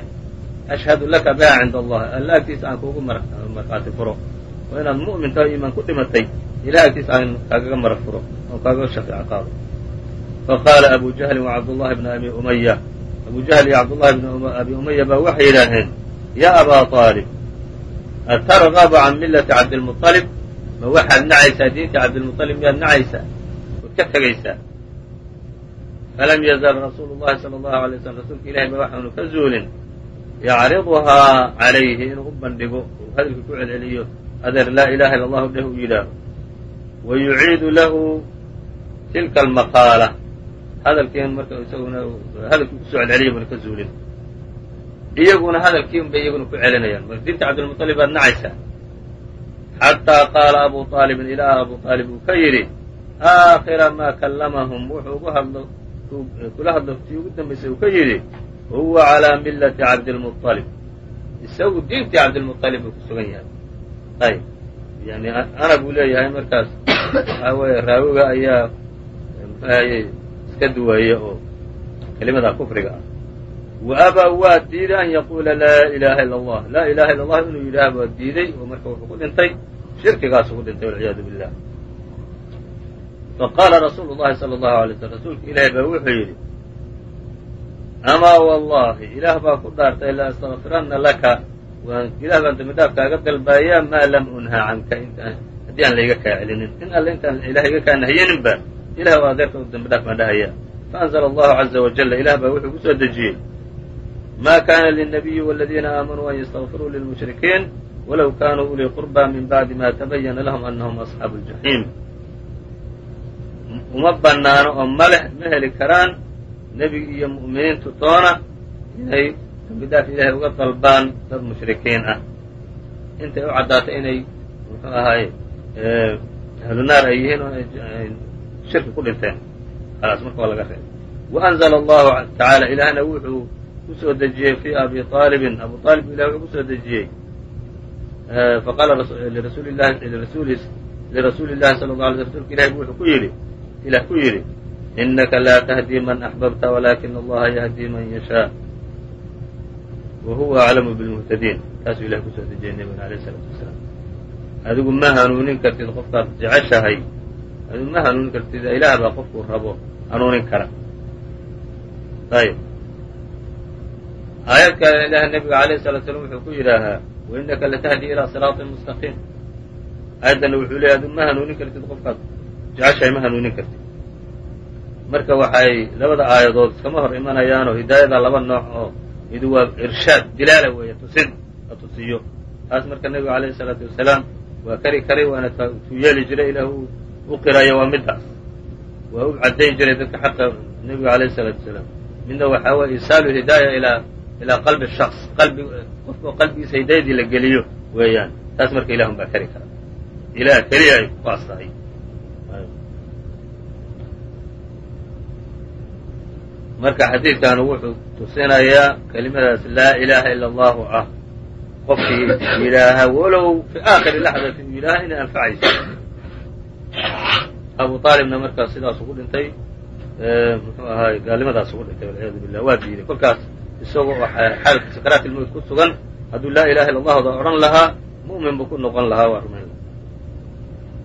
ashhadu laka biha cinda allah alla aan kuugu markhaati furo oo inaad mu'min taho iimaan ku dhimatay ilahay agtiisa aan kaagaga marag furo oo kaagaga shafeeco qaado faqaala abu jahlin wa cabdullahi bna abi umaya abu jahl iyo cabdullahi bn abi umaya baa waxay yidhaaheen yaa abaa aalib atargabu can millati cabdilmuطalib ma waxaad nacaysaa diinta cabdilmuطalib miyaad nacaysaa waad ka tegaysaa falam yazal rasuulu llahi sala allahu alay slam rasuulka ilahi ba waxaanu ka zuulin yacriduhaa calayhi inuu u bandhigo uu hadalka ku celceliyo adeer laa ilaha illa allahu dheh uu yidhaaho wa yuciidu lahu tilka almaqaala hadalkiin marka isaguna hadalkii kusoo celceliya buna ka zuulin iyaguna hadalkii un bay iyaguna ku celinayaan mar diinta cabdilmuطalib baad nacaysaa xataa qaala abu aalibin ilaa abu aalib uu ka yidhi aakhira maa kallamahum wuxuu ugu hadlo kula hadlo tii ugu dambaysay uu ka yidhi huwa calaa millati cabdilmuطalib isagu diintii cabdilmuطalib buu ku sugan yahay ayb yani ana buu leeyahay markaas. Waxaa weeye raawiga ayaa muxuahayey iska duweeye oo kelimadaa kufriga ah. Wa waa diiday an yaquula laa ilaha illa allah laa ilaha illa allah inuu yidhaah waa diiday oo marka wuxuu ku dhintay shirkigaasu ku dhintay walciyaadu billah. Faqaala rasuulu llahi sala allahu alay slm rasuulka ilaahi baa wuxuu yidhi amaa wallahi ilaah baa ku dhaartay la astakfiranna laka ilah baan dambi dhaaf kaaga dalbaayaa maa lam unha canka haddii aan layga kaa celinin in alle intaan ilah iga kaa nahyeninba ilah o adeerka u dambi dhaaf baan dhahaya faanzla allahu caza wajala ilah baa wuxuu kusoo dejiyey ma kana lلnabiyi wاladiina aamanuu an ystakfiruu lilmushrikiin walow kanuu ulii qurba min bacdi ma tabayana lahum anahum asxaabu اljaxiim uma banaano oo maleh ma heli karaan nebigi iyo mu'miniintu toona inay dambi dhaaf ilaahay uga dalbaan dad mushrikiin ah. Intay u caddaatay inay muxuu ahaay ahlu naar ay yihiin oo shirki ku dhinteen. Khalaas marka waa laga reebay. Waanzla allahu tacaala ilaahna wuxuu ku soo dejiyey fi abi aalibin abu aalib ilah wuxuu ku soo dejiyey. Faqaala lirasuuli llahi sala la alay rsulka ilahi wuxuu ku yidhi ilah ku yidhi inaka laa tahdii man axbabta walaakina allaha yahdii man yashaa wa huwa aclamu bilmuhtadiin taasuu ilahay ku soo dejiyey nebigana alayh isalaatu wasalaam adigu ma hanuunin kartid qofkaad jeceshahay adigu ma hanuunin kartid ilaah baa qofkuu rabo hanuunin kara ayb aayad kale ilaah nebiga alayh salatu slam wuxuu ku yidhaahaa wainaka latahdi ilaa siraaطin mustaqiim aayaddana wuxuu leeyahy adu ma hanuunin kartid qofkaad jeceshahay ma hanuunin kartid marka waxay labada aayadood iskama hor imanayaanoo hidaayada laba nooc oo mid waa irshaad dilaala weeye tusid la tusiyo. Taas marka nebiga alayhi salaatu wasalaam waa kari karay waana tuu yeeli jiray ilaah u qirayo waa middaas waa u caddayn jiray dadka xaqa nebiga alayhi salaatu wasalaam. Midna waxaa weye isaalu hidaaya ilaa ilaa qalbi shaks qalbi qofkao qalbigiisa hidaayadii la geliyo weeyaan. Taas marka ilahun baa kari kara ilaah keliya ay ku qaas marka xadiidkan wuxuu tusinayaa kelimadaas laa ilaaha ila allahu ah. Qofkii yidhaaha walow fi aakhiri laxdati uu yidhaaha inay anfacayso. Abu aalibna markaas sidaas ugu dhintay muxuu ahaay gaalnimadaas ugu dhintay walciyaadu billah waa diiday. Kolkaas isagoo xaalka sakaraat ku sugan hadduu laa ilaha illa allahda odhan lahaa mu'min buu ku noqon lahaa waa rumayn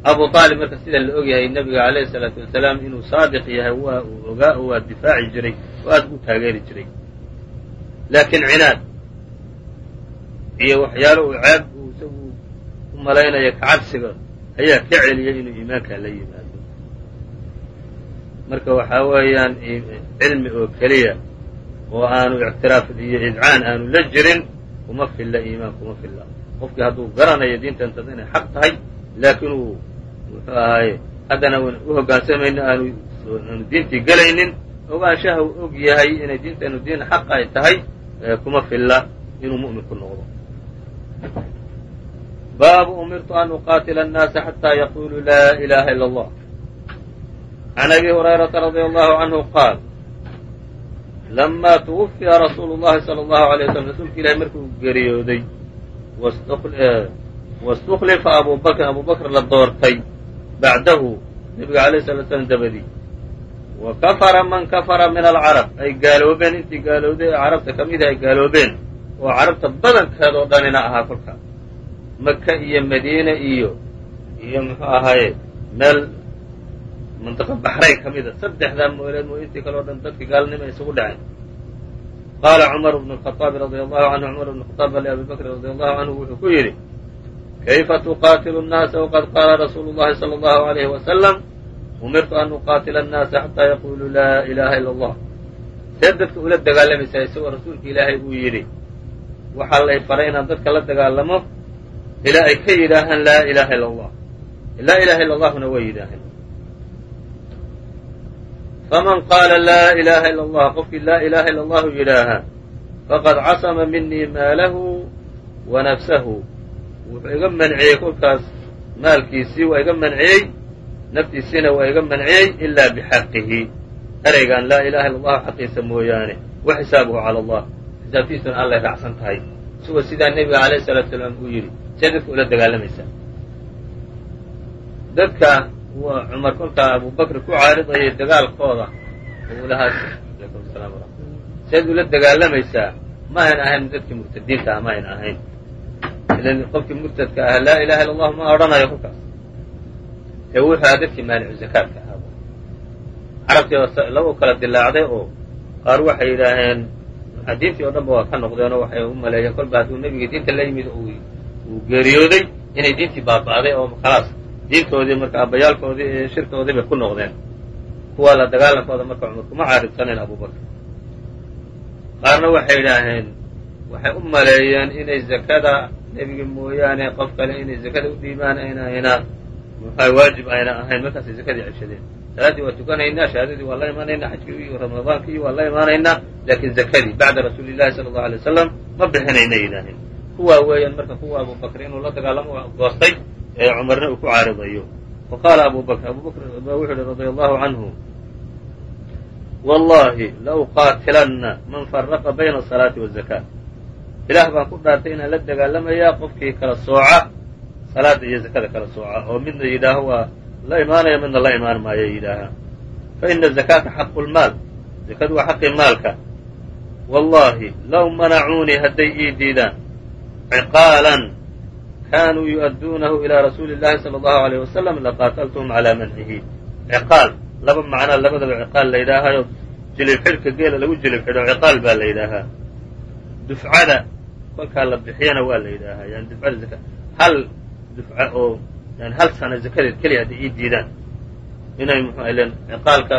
abu aalib marka sida la og yahay nebiga alayhi salaatu wasalaam inuu saadiq yahay waa uu ogaa oo waa difaaci jiray oo aad u taageeri jiray. Laakiin cinaad iyo waxyaalo uu ceeb uu isagu u malaynayo kacabsiga ayaa ka celiyay inuu iimaanka la yimaado. Marka waxaa weeyaan cilmi oo keliya oo aanu ictiraaf iyo idcaan aanu la jirin kuma filla iimaan kuma filla. Qofkii hadduu garanayo diintantada inay xaq tahay laakiin uu muxuu ahaaye haddana u hoggaansamayno aanu diintii gelaynin ogaanshaha uu og yahay inay diinteenu diin xaq ay tahay kuma filla inuu mu'min ku noqdo. Baabu umirtu an uqaatila annaasa xataa yaquluu laa ilaha ila allah. Can abi hurayrata radia allahu canhu qaal lama twufiya rasuulu llahi sala allahu alay waslm rasuulka ilahi markuu geeriyooday wastuklifa abu bakr la doortay bacdahu nebiga alayh salatu slam dabadii wa kafara man kafara min alcarab ay gaaloobeen intii gaalowday carabta ka mida ay gaaloobeen oo carabta badankeed oo dhanina ahaa kolka maka iyo madiine iyo iyo muxuu ahaaye meel mantiqa baxrayn ka mida saddexdaa mooleed moo intii kaleo dhan dadka gaalnima isugu dhaceen qaala cumar bnu lkhaaabi radia allahu canhu cumar bnu khaaab liabi bakrin radia allahu canhu wuxuu ku yidhi kayfa tuqaatilu nnaasa waqad qaala rasuulu llahi sala allahu alayhi wasalam umirtu an uqaatila annaasa xataa yaquluu laa ilaha ila allah see dadka ula dagaalamaysaa isagoo rasuulka ilaahay uu yidhi waxaa lay faray inaan dadka la dagaalamo ilaa ay ka yidhaahaan laa ilaha ila allah laa ilaha illa allahuna way yidhaaheen faman qaala laa ilaha ila allah qofkii laa ilaha ila allahu yidhaaha faqad casama minii maalahu wa nafsahu wuxuu iga manciyey kolkaas maalkiisii waa iga manciyey naftiisiina waa iga manciyey ilaa bixaqihi. Ereygan laa ilaha illa allahu xaqiisa mooyaane wa xisaabuhu cala allah. Xisaabtiisuna allay raacsan tahay. Isagoo sidaa nebiga alayh salaatu salaam uu yidhi see dadka ula dagaalamaysaa dadka waa cumar kolkaa abubakr ku caaridayay dagaalkooda uu alaykum salam waraxmat seed ula dagaalamaysaa ma ayn ahayn dadkii murtadiinta ah ma ayn ahayn ilan qofkii murtadka ahaa laa ilaha illa allahu ma odhanayo kolkaas ee wuxuu ahaa dadkii maanicu zakaadka ahaa carabtii laba kala dilaacday oo qaar waxay yidhaaheen diintii oo dhan ba waa ka noqdeen oo waxay u maleeyeen kolba hadduu nebiga diinta la yimid uu geeriyooday inay diintii baaba'day oo khalaas diintoodii marka aabbayaalkoodii iyo shirkoodii bay ku noqdeen kuwaa la dagaalankooda marka cumar kuma caaridsaneyn abubakr qaarna waxay yidhaaheen waxay u maleeyeen inay zakada nebiga mooyaane qof kale inay zakada u dhiibaan aynayna waajib ayna ahayn markaasay zakadii ceshadeen salaaddii waa tukanaynaa shahaadadii waa la imaanaynaa xajkii iyo ramadaankii waa la imaanaynaa laakiin zakadii bacda rasuuli llahi sala allau alay wasalam ma bixinayna yidhaaheen kuwaa weeyaan marka kuwa abubakr inuu la dagaalamo goostay ee cumarna uu ku caaridayo fa qaala abu bakr abu bakr ba wuxuu yihi radia allahu canhu wallahi lauqaatilanna man faraqa bayna asalaati waazaka ilaah baan ku dhaartay inaan la dagaalamayaa qofkii kala sooca salaada iyo zakada kala sooca oo midna yidhaaho waa la imaanaya midna la imaan maayo yidhaaha. Fa ina zakaata xaqu lmaal zakadu waa xaqii maalka. Wallahi low manacuunii hadday ii diidaan ciqaalan kanuu yu'adduunahu ilaa rasuuli llahi sala allahu alayh wasalam laqaataltuhum calaa mancihi ciqaal laba macnaa labadaba ciqaal la yidhaahayo jilib xidhka geela lagu jilib xidho ciqaal baa la yidhaahaa. Dufcada kolkaa la bixiyana waa la yidhaahaa. Yani dufcada hal dufca oo yani hal sana zakadeed keliya hadday ii diidaan. Inay mxu len ciqaalka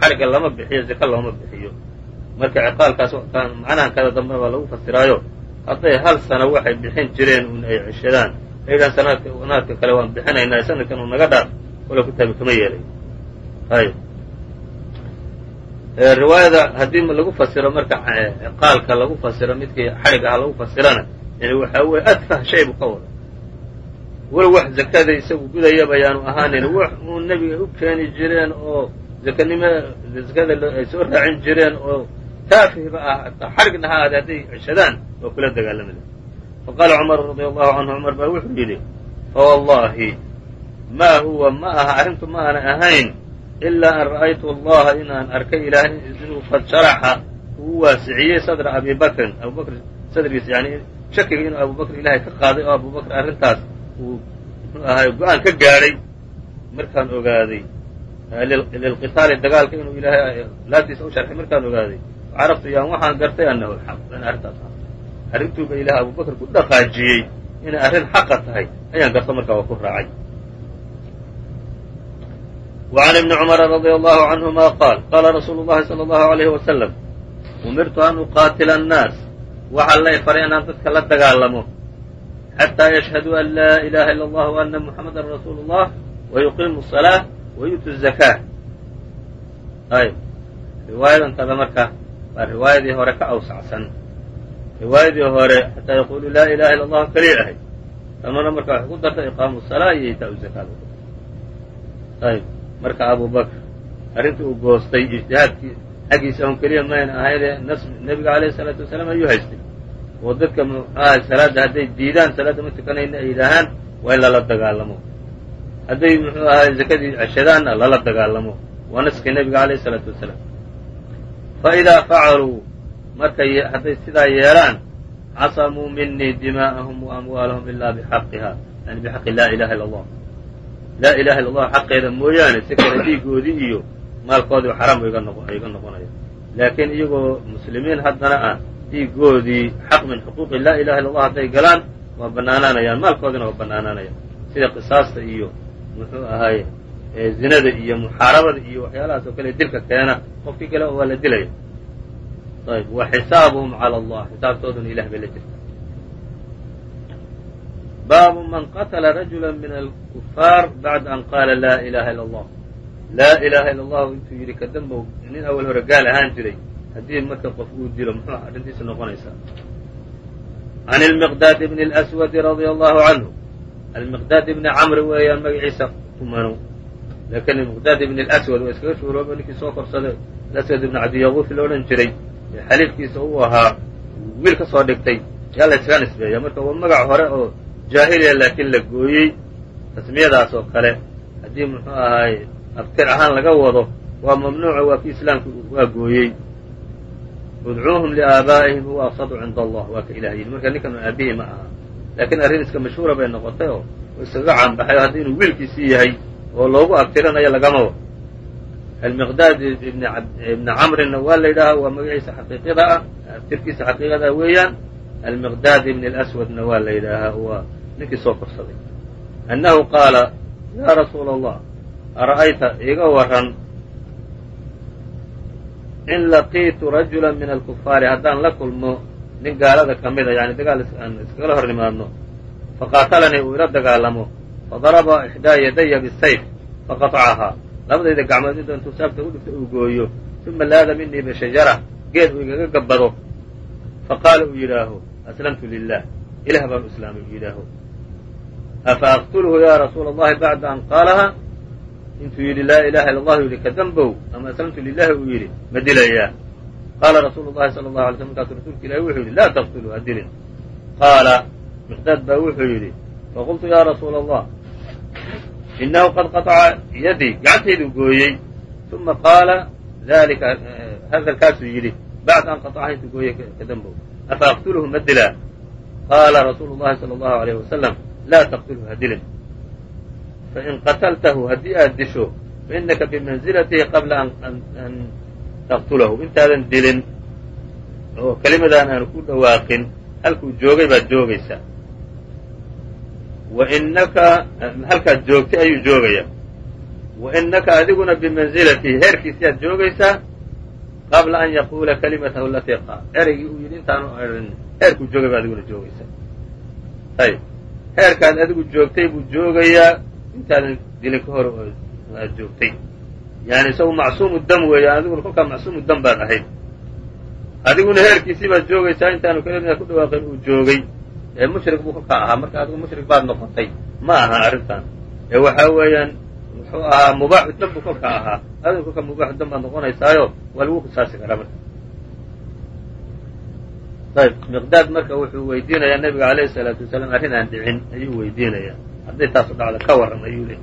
xarigga lama bixiyo zaka looma bixiyo. Marka ciqaalkaas macnahan kada dambe baa lagu fasiraayo. Hadday hal sano waxay bixin jireen un ay ceshadaan. Aydan sanadka sanaadka kale waan bixinaynaa sanadkan uu naga dhaaf wala kutaabi kama yeelay. Ayb riwaayada haddii lagu fasiro marka ciqaalka lagu fasiro midkii xarig aha lagu fasirana yani waxaa weye adfah shay buu ka wada walow wax zakada isagu gudayaba yaanu ahaanin wax uu nebiga u keeni jireen oo zakanimo zakada ay soo raacin jireen oo taafihba ah hataa xarigna ha aade hadday ceshadaan waa kula dagaalamaya faqaala cumar radia allahu canhu cumar baa wuxuu yidhi fawallahi maa huwa ma aha arrintu ma aanay ahayn ilaa an ra'aytu allaha inaan arkay ilaahay inuu qad sharaxa uu waasiciyey sadra abi bakrin abubakr sadrigiisa yani shakiga inuu abubakr ilaahay ka qaaday oo abubakr arrintaas uu muxuu ahay go'aan ka gaadhay markaan ogaaday lilqitaali dagaalka inuu ilaahay laabtiisa u sharxay markaan ogaaday carabtu yaan waxaan gartay annahu xaq in arrintaas arrintuuba ilaah abubakr ku dhaqaajiyey inay arrin xaqa tahay ayaan garto markaa waa ku raacay وعn iبni cmr radي allahu canهuma qaal qaala rasuulu الlahi salى الlahu عalayh wasalam umirtu an uqaatila الnaas waxaa lay faray inaan dadka la dagaalamo xatىa yashhaduu an laa ilaha ilا اllah وana muxamada rasuulu الlah وayuqiimu الصalaaة وayu'tu الزakاة ayb riwaayadantada marka waa riwaayadii hore ka awsacsan riwaayadii hore xataa yaqulu laa ilaha illa allahu keliya ahay tanuna marka waxay ku dartay iqaamu salaa iyo itaau zakaada ayb marka abu bakr arrintii uu goostay ijtihaadkii xaggiisa on keliya mayna ahaydee nebiga alayh isalaatu wasalaam ayuu haystay. Oo dadka muxuaha salaadda hadday diidaan salaadda ma tukanayna ay yidhaahaan waa in lala dagaalamo. Hadday muxuu ahay zakadii ceshadaanna lala dagaalamo. Waa naskii nebiga alayh isalaatu wasalaam. Faidaa facaluu markay hadday sidaa yeelaan casamuu minii dimaa'ahum wa amwaalahum ilaa bixaqiha yani bixaqi laa ilaha illa allah laa ilaha illa allah xaqeeda mooyaane si kale dhiigoodii iyo maalkoodii xaraam iga noqonaya. Laakiin iyagoo muslimiin haddana ah dhiigoodii xaq min xuquuqi laa ilaha illa allah hadday galaan waa bannaanaanayaan maalkoodina waa bannaanaanayaan. Sida qisaasta iyo muxuu ahaye zinada iyo muxaarabada iyo waxyaalahaas oo kale dilka keena qofkii kale waa la dilaya. Ayb wa xisaabuhum cala allah xisaabtooduna ilah bay la jirta baabu man qatla rajula min alkufaar bacda an qaala laa ilaha illa allah laa ilaha illa allahu intuu yidhi ka dambow nin awal hore gaal ahaan jiray haddii marka qof uu dilo muxuu arrintiisa noqonaysaa can ilmiqdaad bni اlswadi radia allahu canhu almiqdaad ibni camri weeyaan magaciisa kumanow laakiin miqdaad ibn اlswad waa iskaga shuhrooba ninkii soo korsaday aswad ibn cabdiyaquufi la odhan jiray. Ee xaliifkiisa uu ahaa wiil ka soo dhigtay. Yaa la yskaga nisbeeya. Marka hore jaahiliya laakiin la gooyey tasmiyadaas oo kale. Haddii muxuu ahaay aftir ahaan laga wado waa mamnuuco waa kii islaamku waa gooyey. Udcuuhum liaabaa'ihim huwa afsadu cinda allah waa ka ilah yidhi marka ninkan aabihii ma aha. Laakiin arrin iska mashhuura bay noqotay oo iskaga caanbaxay o haddii inuu wiilkiisii yahay oo loogu abtirinayo lagama wado. Almiqdaad ibni camrinna waa la yidhaaha waa magaciisa xaqiiqada ah. Abtirkiisa xaqiiqada weeyaan. Almiqdaad ibni اlaswadna waa la yidhaahaa ninkii soo korsaday annahu qaala yaa rasuula allah ara'ayta iga waran in laqiitu rajula min alkufaari haddaan la kulmo nin gaalada ka mida yani dagaal aan iskagala hor nimaadno faqaatalanii uu ila dagaalamo fadaraba ixdaa yadaya bisayf faqatacahaa labadayda gacmood inta intuu saabta u dhigto uu gooyo uma laada minii bishajara geed uu igaga gabbado. Faqaala uu yidhaaho aslamtu lilah ilah baan u islaamay uu yidhaaho afa aqtulhu ya rasuula allahi bacda an qaalaha intuu yidhi laa ilaha illa allahu yidhi kadanbow ama aslamtu lilahi uu yidhi ma dilayaa qaala rasuulu llahi sala allahu alay sl markaasuu rasuulka ilahi wuxuu yidhi laa taqtuluu ha dilin qaala miqdaad baa wuxuu yidhi faqultu ya rasuula allah inahu qad qaطaca yadii gacantaydu gooyey uma qaala dalika hadalkaasuu yidhi bacda an qaطacaha intuu gooyey kadanbow afa aqtuluhu ma dilaa qaala rasuulu llahi sala allahu alayh wasalam laa taqtulhu ha dilin fain qataltahu haddii aad disho fainaka bimanzilatihi qabla an taqtulahu intaadan dilin oo kelimadaan aanu ku dhawaaqin halkuu joogay baad joogaysaa wa inaka halkaad joogtay ayuu joogayaa wa inaka adiguna bimanzilatihi heerkiisiaad joogaysaa qabla an yaquula kalimatahu alatii qaal ereygii uu yidhi intaanu erin heerkuu joogay baa adiguna joogaysaa ayb heerkaad adigu joogtay buu joogayaa. Intaadan dilin ka hor aad joogtay. Yani isagu macsuumu dam weeye adiguna kolkaa macsuumu dam baad ahayd adiguna heerkiisii baad joogaysaa intaanu kelimada ku dhawaaqin uu joogay. Ee mushrik buu kolkaa ahaa marka adigu mushrik baad noqotay. Ma aha arrintan. Ee waxaa weeyaan muxuu ahaa mubaaxu dam buu kolkaa ahaa. Adigu kolkaa mubaaxu dam baad noqonaysaayo waa lagu qisaasi karaa marka ayb miqdaad marka wuxuu weydiinayaa nabiga alayhi salaatu wasalaam arrin aan dhicin ayuu weydiinayaa hadday taasu dhacdo ka warran ayuu leeyay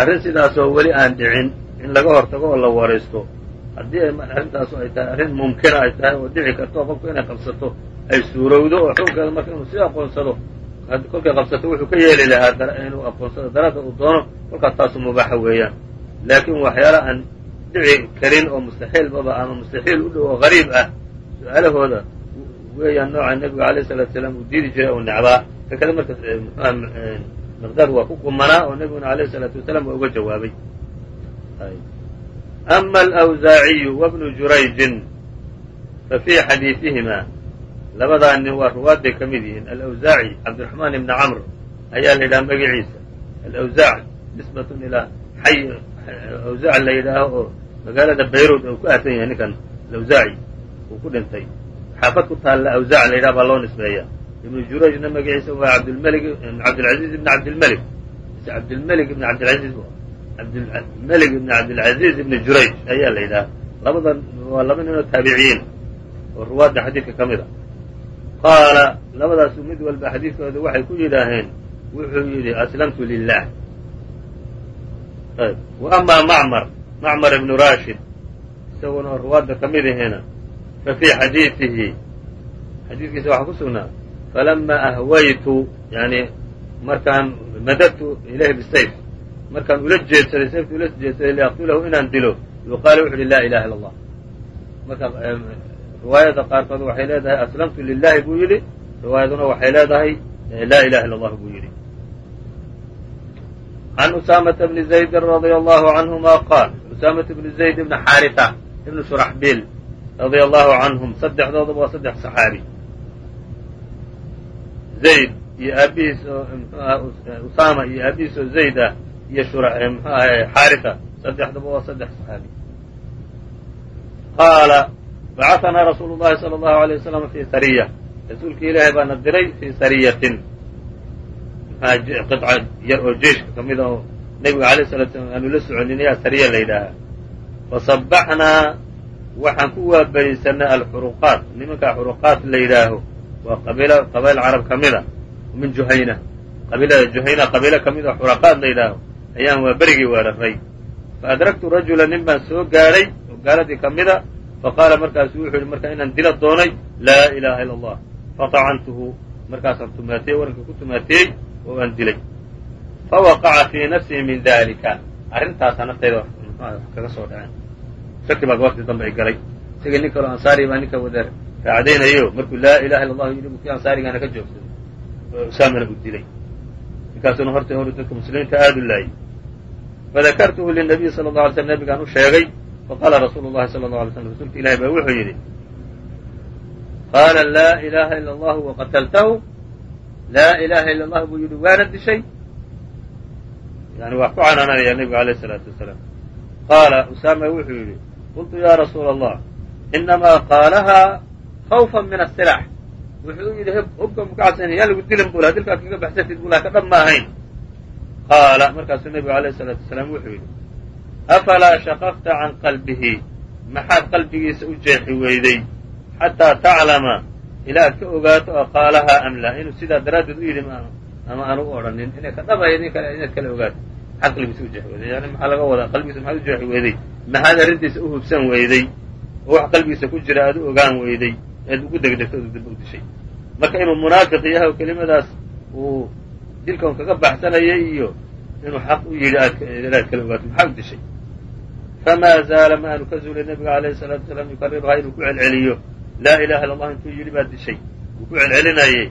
arrin sidaasoo weli aan dhicin in laga hortago oo la waraysto haddii arrintaasu ay tahay arrin mumkina ay tahay oo dhici karto oo qofku inay qabsato ay suurowdo oo xukunkeeda marka inuu sii aqoonsado kolkay qabsato wuxuu ka yeeli lahaa inuu aqoonsado daraadda uu doono kolkaas taasu mubaaxa weeyaan laakiin waxyaala aan dhici karin oo mustaxiilbaba ama mustaxiil u dhow oo qariib ah su'aalahooda weeyaan nooca nebiga alayh salatu salaam uu diidi jiray oo necbaa ka kale marka mxuha miqdaad waa ku qumanaa oo nebiguna alayh salaatu wasalaam waa uga jawaabay ama alawsaaciyu wabnu jurayjin fa fii xadiiثihima labadaa nin waa ruwaadday ka mid yihiin alawsaaci cabdiraxmaan ibni camr ayaa la yidhaha magaciisa alawsaac nisbatun ilaa xay awsaac la yidhaaho oo magaalada bayruud uu ku aasan yahay ninkan alawsaaci uu ku dhintay xaafad ku taalla awsaac la yidhaha baa loo nisbeeya. Ibnu jurayjna magaciisa waa abdlmlig cabdilcaziiz ibn cabdilmelig cabdilmelig ibn cabdilcaziiz cabdilmelig ibn cabdilcaziiz ibni jurayj ayaa la yidhaha. Labadan waa laba nin oo taabiciyiin oo ruwaadda xadiidka ka mid a qaala labadaasu mid walba xadiidkooda waxay ku yidhaaheen wuxuu yidhi aslamtu lilah wa amaa macmar macmar ibnu rashid isaguna ruwaadda ka mid ahina fa fii xadiiihi xadiidkiisa waxaa ku sugnaa falama ahwaytu yani markaan madadtu ilayhi bisayf markaan ula jeedsaday sayfta ula jeedsaday liaqtulahu inaan dilo yuqaala wuxu uhi laa ilaha illa allah marka riwaayada qaarkood waxay leedahay aslamtu lilahi buu yidhi riwaayaduna waxay leedahay laa ilaha illa allah buu yidhi can usaamata bni zaydin radia allahu canhuma qaal usaamata bni zayd ibni xaarita ibni shuraxbiil radia allahu canhum saddexdooduba waa saddex saxaabi. Zayd iyo aabihiis oo mxuaha usaama iyo aabihiis oo zayd ah iyo mxu ahay xaarita saddexdaba waa saddex saxaabi. Qaala bacaanaa rasuulu llahi sala allahu alay wasalam fi sariya. Rasuulki ilaahay baana diray fii sariyatin. Qica yar oo jeiشhka ka mida oo nebiga alayh salatu slam aanu la soconin ayaa sariya la yidhaahaa. Fasabaxnaa waxaan ku waaberisanay alxuruqaat. Nimankaa xuruqaat la yidhaaho waa qabiil qabayl carab ka mida min juhayna. Qabiilada juhayna qabiilo ka mid oo xuraqaat la yidhaaho ayaan waa berigii weeraray faadraktu rajula nin baan soo gaadhay oo gaaladii ka mida faqaala markaasu wuxuu yihi markaa inaan dila doonay laa ilaha illa allah faطacantuhu markaasaan tumaatiyey waranka ku tumaatiyey oo aan dilay. Fawaqaca fii nafsihi min dalika arrintaasaa naftayda kaga soo dhaceen shaki baa goortii dambe ay galay. Isagii nin kaloo ansaari baa ninka wada raacdaynayo. Markuu laa ilaha illa allahu yidhi buu kii ansaarigaana ka joogsaday oo usaamana uu dilay. Ninkaasuna horta hor dadka muslimiinta aada u laayay. Fadakartuhu linabiy sala allau alay slm nabigaan u sheegay faqaala rasuulu llahi sala allau alay slm rasuulka ilahi baa wuxuu yidhi qaala laa ilaha ila allahu waqataltahu laa ilaha ila allah buu yidhi waana dishay? Yani waa ku canaananayaa nebigu alayh isalaatu wasalaam qaala usaama wuxuu yidhi qultu ya rasuula allah inamaa qaalahaa khawfan min asilaax wuxuu yidhi hubka mukacabsan yaan lagu dilin bula dilkaad kaga baxsatid bula ka dhab ma ahayn qaala markaasuu nebigu alayh isalaatu wasalaam wuxuu yidhi afalaa shaqafta can qalbihi maxaad qalbigiisa u jeexi weyday xataa taclama ilaa aad ka ogaato oo qaalahaa am laa inuu sidaa daraaddeed u yidhi aanu u odhanin inay ka kale inaad kala ogaato maxaad qalbigiisa u jeexi weyday yani maxaa laga wadaa qalbigiisa maxaad u jeexi weyday maxaad arrintiisa u hubsan weyday oo wax qalbigiisa ku jira aad u ogaan weyday ead ugu degdegto ood dib u dishay marka inuu munaafiq yahay oo kelimadaas uu dilka un kaga baxsanayay iyo inuu xaq u yidhi aad kala ogaato maxaa u famaa zaala ma aanu ka zuulay nabiga alayhi salaatu wasalaam yukarriruhaa inuu ku celceliyo laa ilaha illa allah intuu yidhi baa dishay uu ku celcelinayey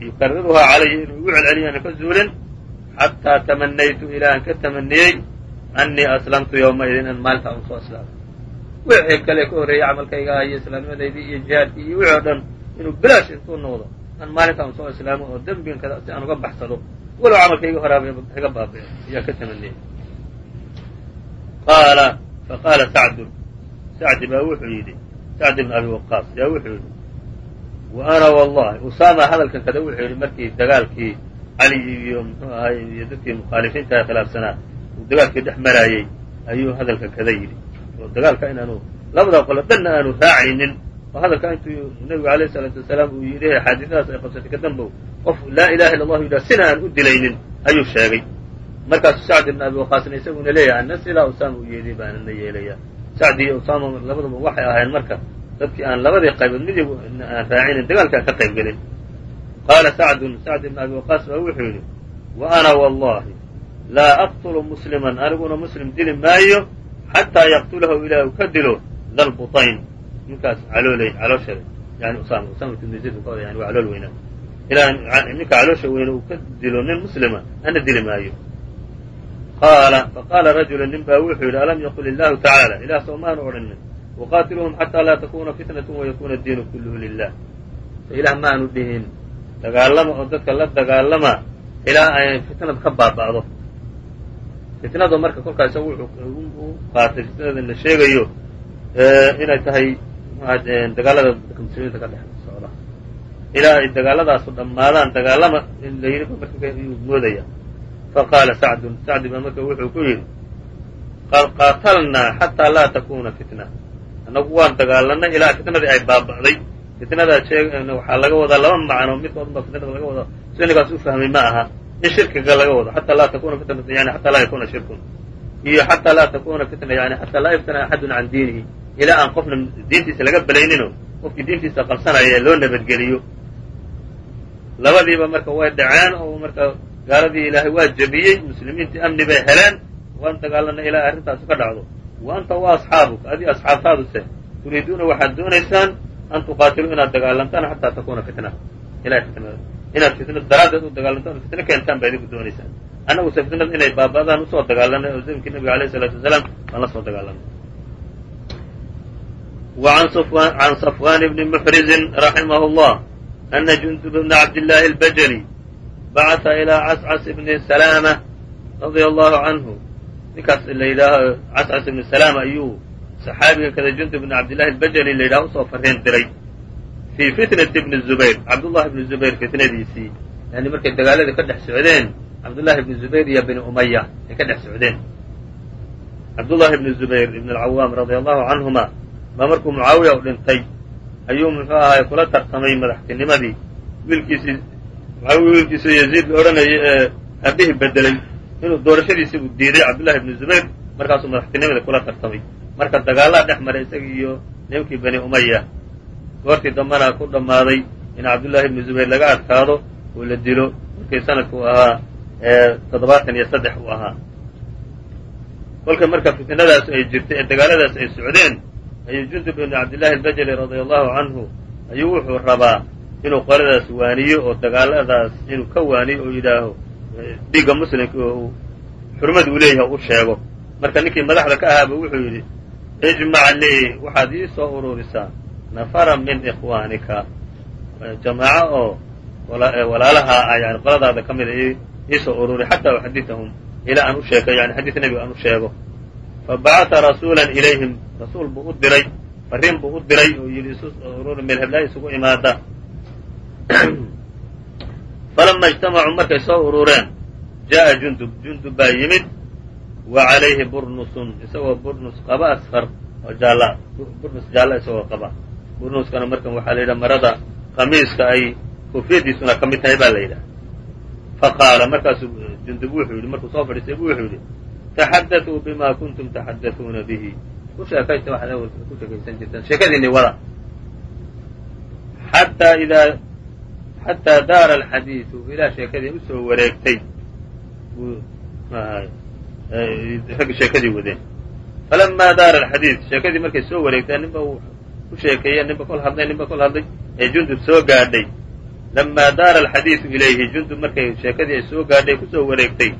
yukariruhaa calaya inuu igu celceliyo ana ka zuulin xataa tamanaytu ilaa aan ka tamaniyey annii aslamtu yowmaidin in maalinta un soo islaamay wixii kale ka horreeyey camalkayga iyo islaamnimadeydii iyo jihaadkii iyo wixii o dhan inuu bilaash intuu noqdo an maalinta un soo islaamo oo dembigan kada si aan uga baxsado walow camalkayga horaaba iga baaba'e ayaa ka tamaniyey qaala faqaala sacdun sacdi baa wuxuu yidhi sacd ibn abi waqaas yaa wuxuu yidhi wa ana wallahi usaama hadalkan kada wuxuu yidhi markii dagaalkii cali iyo muxuu ahay iyo dadkii mukhaalifiinta khilaafsanaa uu dagaalkii dhex maraayey ayuu hadalka kada yidhi. Oo dagaalka inaanu labada qolo dhanna aanu raacaynin. Oo hadalka intuu nebigu alayh isalaatu wasalaam uu yidhi xaadiidadaas ay qabsatay ka dambow qof laa ilaha illa allahu yidhah sina aan u dilaynin ayuu sheegay. Markaasuu sacd ibn abi waqaasna isaguna leeyahay ana sidaa usaama u yeeday baanana yeelaya sacdi iyo usaama labaduba waxay ahayn marka dadkii aan labadii qaybood midig aan raacinin dagaalka aan ka qayb gelin qaala sacdun sacd ibn abi waqaas baa wuxuu yidhi wa ana wallahi laa aqtulu musliman aniguna muslim dili maayo xataa yaqtulahu ilaa uu ka dilo dalbutayn ninkaas calooley calooshada yani usama usama ibn zayd ka yani waa calool weynaa ilaa ninka caloosha weyne uu ka dilo nin muslima ana dili maayo qaala faqaala rajulu nin baa wuxuu yidhi alam yaqul illahu tacaala ilah soo odhanin waqaatiluuhum xataa laa takuna fitnatu wayakuna diinu kulluhu lilah ilah maanu dhihin dagaalama oo dadka la dagaalama ilaa ay fitnad ka baaba'do. Fitnadu marka kolkaa wuxuu u qaatay fitnada la sheegayo inay tahay dagaalada dadka muslimiinta ka dhex socda. Ilaa ay dagaaladaasu dhammaadaan dagaalama la yidhi marka yuu moodaya. Faqaala sacdun sacdi baa marka wuxuu ku yidhi qad qaatalnaa xataa laa takuna fitna. Annagu waan dagaalanay ilaa fitnadii ay baaba'day fitnadaa sheeg waxaa laga wadaa laba macno midkoodba fitnada laga wado sinigaas u fahmay ma aha. In shirkiga laga wado xataa laa takuna fitna yani xataa laa yakuna shirkun. Iyo xataa laa takuna fitna yani xataa laa yaftana axadun can diinihi. Ilaa aan qofna diintiisa laga belaynino qofkii diintiisa qabsanaya loo nabadgeliyo. Labadiiba marka way dhaceen oo marka gaaladii ilaahay waa jebiyey muslimiintii amni bay heleen waan dagaalanay ilaa arrintaasu ka dhacdo. Wa anta wa asxaabuka adii asxaabtaaduse turiiduuna waxaad doonaysaan an tuqaatiluu inaad dagaalantaan xataa takuna fitna ilahay fitnada inaad fitna daraaddeed u dagaalantaan fitno keentaan baa idinku doonaysaan annaguse fitnada inay baaba'daan usoo dagaalanay oo zamkii nabiga alayh isalaatu wasalaam baan la soo dagaalanay وعن صفوان بن محرز رحمه الله أن جندب بن عبد الله البجلي بعث إلى cascas بن سلامة رضي الله عنه ninkaas la yidhaaho cascas ibn salaama ayuu saxaabiga kada jundub bn cabdillahi albajali la yidhaho u soo farriin diray. Fii fitnati bni zubayr cabdullahi bni zubayr fitnadiisii. Yani markay dagaaladii ka dhex socdeen cabdullahi bni zubayr iyo bini umaya ay ka dhex socdeen. Cabdullahi bni zubayr ibn alcawaam radia allahu canhuma baa markuu mucaawiya u dhintay ayuu muxuu ahaay kula tartamay madaxtinimadii wiilkiisii mucaawiya wiilkiisa yaziid la odhanayay ee aabihii bedelay inuu doorashadiisii uu diiday cabdullahi bni zubayr markaasuu madaxtinimadii kula tartamay marka dagaalaa dhex maray isaga iyo nimankii bani umaya goortii dambana ku dhammaaday in cabdullahi bni zubayr laga adkaado oo la dilo markii sanadku ahaa toddobaatan iyo saddex uu ahaa. Kolka marka fitnadaas ay jirtay ee dagaaladaas ay socdeen ayuu jundub ibn cabdillahi albajali radia allahu canhu ayuu wuxuu rabaa inuu qoladaas waaniyo oo dagaaladaas inuu ka waaniyo oo yidhaaho dhiigga muslimka oo xurmad uu leeyahay u sheego. Marka ninkii madaxda ka ahaaba wuxuu yidhi ijmac lii waxaad ii soo ururisaa nafaran min ikhwaanika. Jamaaco oo walaalaha ah yani qoladaada ka mida iisoo ururi xataa uxaditahum ilaa aan u sheeko yani xadiid nebiga aan u sheego. Fabacata rasuulan ilayhim rasuul buu u diray fariin buu u diray oo yidhi isu ururi meel heblaay isugu imaada. (clears throat) Falama ijtamacuu markay soo urureen jaءa jundub jundub baa yimid wa calayhi burnusun isagoo burnus qaba asfar oo jaalla burnus jaalla isagoo qaba. Burnuskana markan waxaa la yidhaha marada khamiiska ay koofiyadiisuna ka mid tahay baa la yidhaha. Faqaala markaasuu jundub wuxuu yidhi markuu soo fadhiistay bu wuxuu yidhi taxadatuu bima kuntum taxadatuuna bihi. Ku sheekaysta waxaad awalka ku sheekaysan jirtaan sheekadiinii wada. Xataa idaa xataa daara alxadiidu ilaa sheekadii u soo wareegtay. Buu raggi sheekadii wadeen. Falamaa daara alxadiid sheekadii markay soo wareegtay ninba uu ku sheekeeyey ninba kol hadlay ninba kol hadlay ee jundub soo gaadhay. Lamaa daara alxadiidu ilayhi jundub markay sheekadii ay soo gaadhay ku soo wareegtay.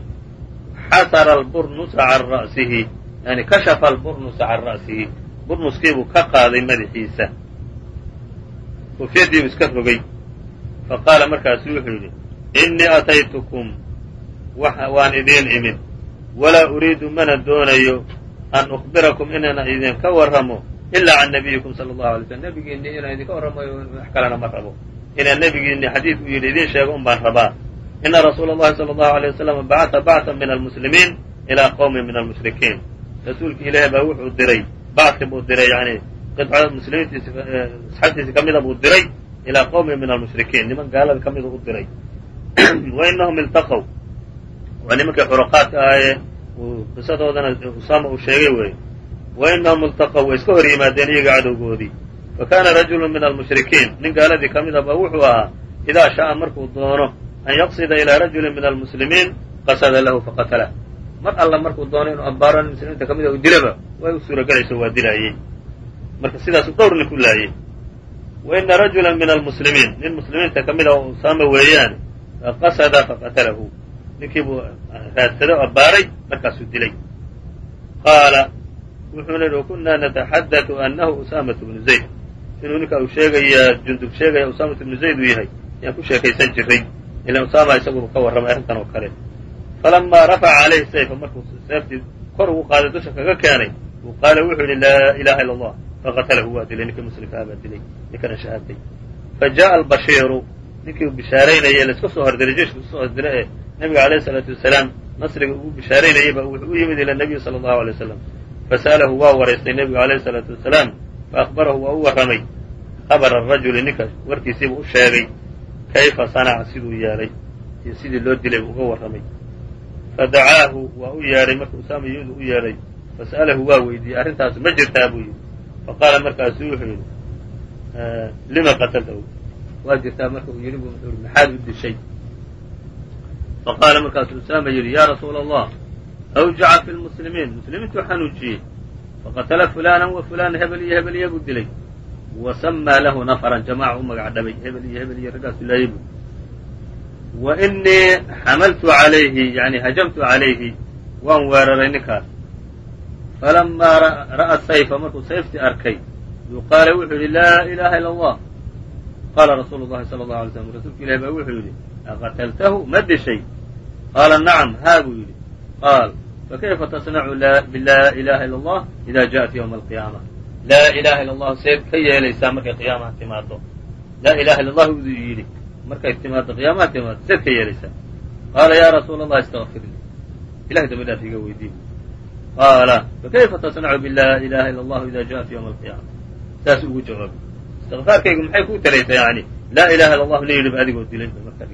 Xasara alburnusa can ra'sihi yani kashafa alburnusa can ra'sihi. Burnuskiibuu ka qaaday madaxiisa. Koofiyadiibuu iska rogay. Fa qaala markaasu wuxuu yidhi innii ataytukum waan idiin imid walaa uriidu mana doonayo an ukhbirakum inaan idinka warramo ilaa can nabiyikum sala allahu alay slm nebigiinni inaan idinka warramayo wax kalena ma rabo. Inaan nebigiinni xadiid uu yidhi idiin sheego un baan rabaa. Ina rasuula allahi sala allahu alay wasalam bacata bactan min almuslimiin ilaa qowmin min almushrikiin. Rasuulki ilaahi baa wuxuu diray backi buu diray yani qidco muslimiintiisi asxaabtiisi ka mida buu diray ilaa qowmin min almushrikiin. Niman gaalada ka mida u diray. (clears throat) Wa inahum iltaqow waa nimankii xuraqaadka ahaye qisadoodana usaama uu sheegay weeye wa inahum iltaqow way iska hor yimaadeen iyaga cadowgoodii. Fa kaana rajulu min almushrikiin. Nin gaaladii ka mid a ba wuxuu ahaa idaa sha'a markuu doono an yaqsida ilaa rajulin min almuslimiin qasada lahu faqatalah mar alla markuu doono inuu abbaaro nin muslimiinta ka mida u dilaba way u suuragelayso waa dilaayey. Marka sidaasu dhowr nin ku laayey. Wa ina rajula min almuslimiin. Nin muslimiinta ka mid a usaama weeyaan qasada faqatalahu ninkii buu raadsaday oo abbaaray markaasuu dilay. Qaala wuxuuna yidhi wakunaa nataxadatu annahu usaamatu bnu zayd. Inuu ninka uu sheegayaa jundub sheegaya usaamatu bnu zayd uu yahay ayaan ku sheekaysan jiray. Ilaan usaama isaguba ka warramay arrintan oo kale. Falamaa rafaca calayhi sayfa markuu seeftii kor ugu qaaday dusha kaga keenay uu qaala wuxuu yidhi laa ilaha illa allah faqatalahu waa dilay ninkii muslimka ah baa dilay ninkana shahaatay fa jaءa albashiiru ninkii bishaaraynayay laiska soo hordiray jeiska ku soo hordira ee nabiga alayh isalaatu wasalaam nasriga ugu bishaaraynayay ba wuxuu u yimid ila nabiyi sala allahu alay wasalam fasa'alahu waa waraystay nebigu alayhi isalaatu wasalaam faakbarahu waa u warramay. Khabara arajuli ninka warkiisiibuu u sheegay kayfa sanaca siduu yeelay iyo sidii loo dilay buu uga warramay. Fadacaahu waa u yeedhay marka usaama yudu u yeedhay fasa'alahu waa weydiiyey arrintaasu ma jirtaa? buu yidhi. Faqaala markaasu wuxuu yidhi lima qataltahu waa jirtaa marka uu yidhi bu yidhi maxaad u dishay? Faqaala markaasuu usaama yidhi yaa rasuula allah awjaca fi lmuslimiin. Muslimiintuu xanuujiyey faqatala fulaanan wa fulaana hebel iyo hebel iyo buu dilay. Wa samaa lahu nafaran jamaaca u magac dhabay hebel iyo hebel iyo raggaasu laayay buu wa inii xamaltu calayhi yani hajamtu calayhi waan weeraray ninkaas. Falamaa ra'a sayfa markuu sayftii arkay yuu wuxuu yidhi laa ilaha illa allah qaala rasuulu llahi sala allahu alay slam rasuulka ilahi baa wuxuu yidhi aqataltahu ma dishay qaala nacam haa buu yidhi qaal fakayfa tasnacu bilaa ilaha illa allah ida jaءat ywma alqiyaama laa ilaha illa allahu seed ka yeelaysaa markay qiyaamaha timaado laa ilaha illa allah uduu yidhi markay timaado qiyaamaha timaado seed ka yeelaysaa qaala yaa rasuula allah istaqfir lii ilahay dambi dhaaf iga weydiiy qaala fakayfa tasnacu bilaa ilaha illa allahu ida jaءat ywma alqiyaama saas ugu jawaabay istikfaarkaygu maxay kuu taraysaa yani laa ilaha illa allahu la yidhiba adigoo dilay marka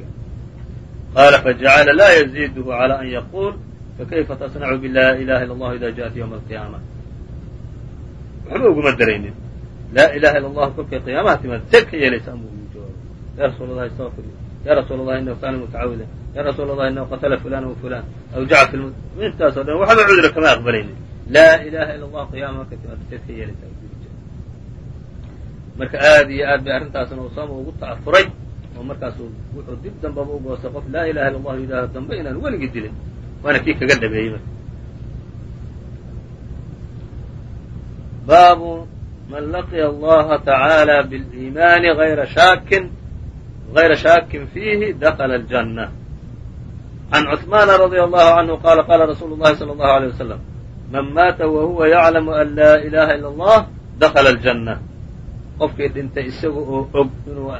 qaala fajacala laa yaziiduhu calى an yaquul fakayfa tasnacu bilaa ilaha illa allahu ida jaءat ywma alqiyaama waxba uguma daraynin laa ilaha illa allahu kolkay qiyaamaha timaado seed ka yeelaysaa buu ugu jawaabay ya rasuul allahi istaqfir ya rasuul allah inahu kaana mutacawidan ya rasuul allah inahu qatala fulana wa fulan aw jaca fi intaas o dhan waxba cudra kama aqbalaynin laa ilaha illa allah qiyaama markay timaado seed ka yeelaysaa marka aad iyo aad bay arrintaasna usaama ugu ta'afuray oo markaasu wuxuu dib dambaba u goostay qof laa ilaha illa allahu yidhaaho dambe inaan weligii dilin waana kii kaga dhabeeyey marka baabu man laqiya allaha tacaala biliimaani ayra shaakin غayra shaakin fiihi dakla aljanna can cuثmaana radia allahu canhu qaala qaala rasuulu llahi salى allahu alيyه wasalam man maata wa huwa yaclamu an laa ilaha illa allah dakla aljanna qofkii dhintay isaga oo og inuu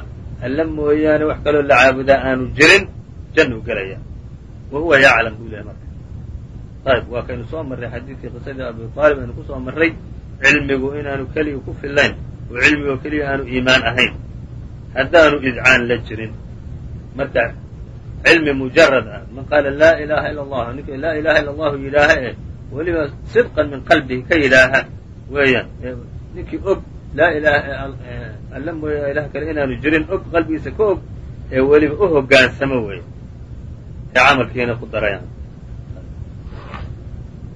alla mooyaane wax kaloo la caabudaa aanu jirin jannuu gelaya wa huwa yaclam buu lehay marka. Ayb waa kaynu soo marray xadiidkii qisadii abi aalib aynu ku soo marray cilmigu inaanu keliga ku fillayn oo cilmigoo keliya aanu iimaan ahayn. Haddaanu idcaan la jirin. Marka cilmi mujarad ah. Man qaala laa ilaha illa allah ninka laa ilaha illa allahu yidhaaha eh weliba sidqan min qalbihi ka yidhaaha weeyaan ninkii og laa ilaaha alla eh, mooya ilaah kale inaanu jirin og qalbigiisa ka og ee weliba u hoggaansamo weeye. Ee camalkiina ku darayaan.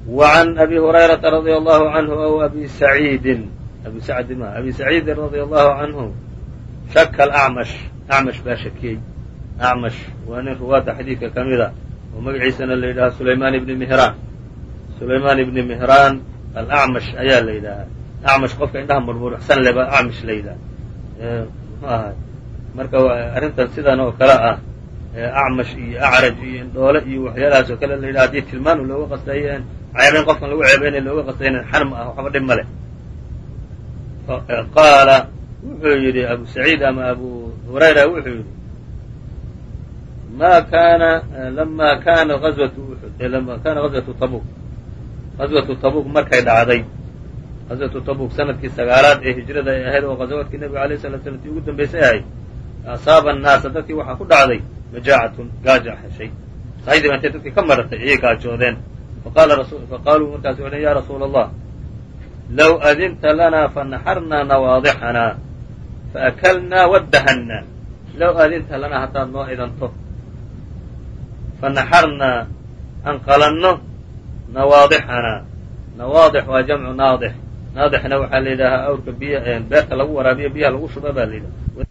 Wa can abi hurayraa radia allahu canhu aw abi saciidin. Abi sacdi ma abi saciidin radia allahu canhu shaka alacmash acmash baa shakiyey. Acmash waa nin ruwaadda xadiidka ka mida oo magaciisana la yidhaha sulaymaan ibni mihraan. Sulaymaan ibni mihraan alacmash ayaa la yidhaahaa acmash qofka indhaha murmuruxsan leba acmash la yidhaha muxuu ahay marka arrintan sidan oo kale ah acmash iyo acraj iyo indhoole iyo waxyaalahaas oo kale la yidhaha haddii tilmaan looga qastayo ceebayn qofkan lagu ceebaynay looga qastayna xarm ah waxba dhib ma leh. Qaala wuxuu yidhi abu saciid ama abu hurayra wuxuu yidhi ma kana lama kana azwatu uxud lama kana gazwatu tabuk. Gazwatu tabuk markay dhacday gazwatu tabuk sannadkii sagaalaad ee hijrada ay ahayd oo ghazawaadkii nebiga alayh sala slam tii ugu dambaysay ahayd asaaba annaasa dadkii waxaa ku dhacday majaacatun gaaja heshay sahaydii ba intay dadkii ka maratay ayay gaajoodeen. Faqaaluu markaas waxay ya rasuula allah low adinta lana fanaxarnaa nawaadixana faakalnaa waddahanna low adinta lanaa haddaad noo idanto fanaxarnaa aan qalanno nawaadixanaa. Nawaadix waa jamcu naadix naadixna waxaa la yidhaahaa awrka biy beerta lagu waraabiyo biyaha lagu shuba baa la yidhaha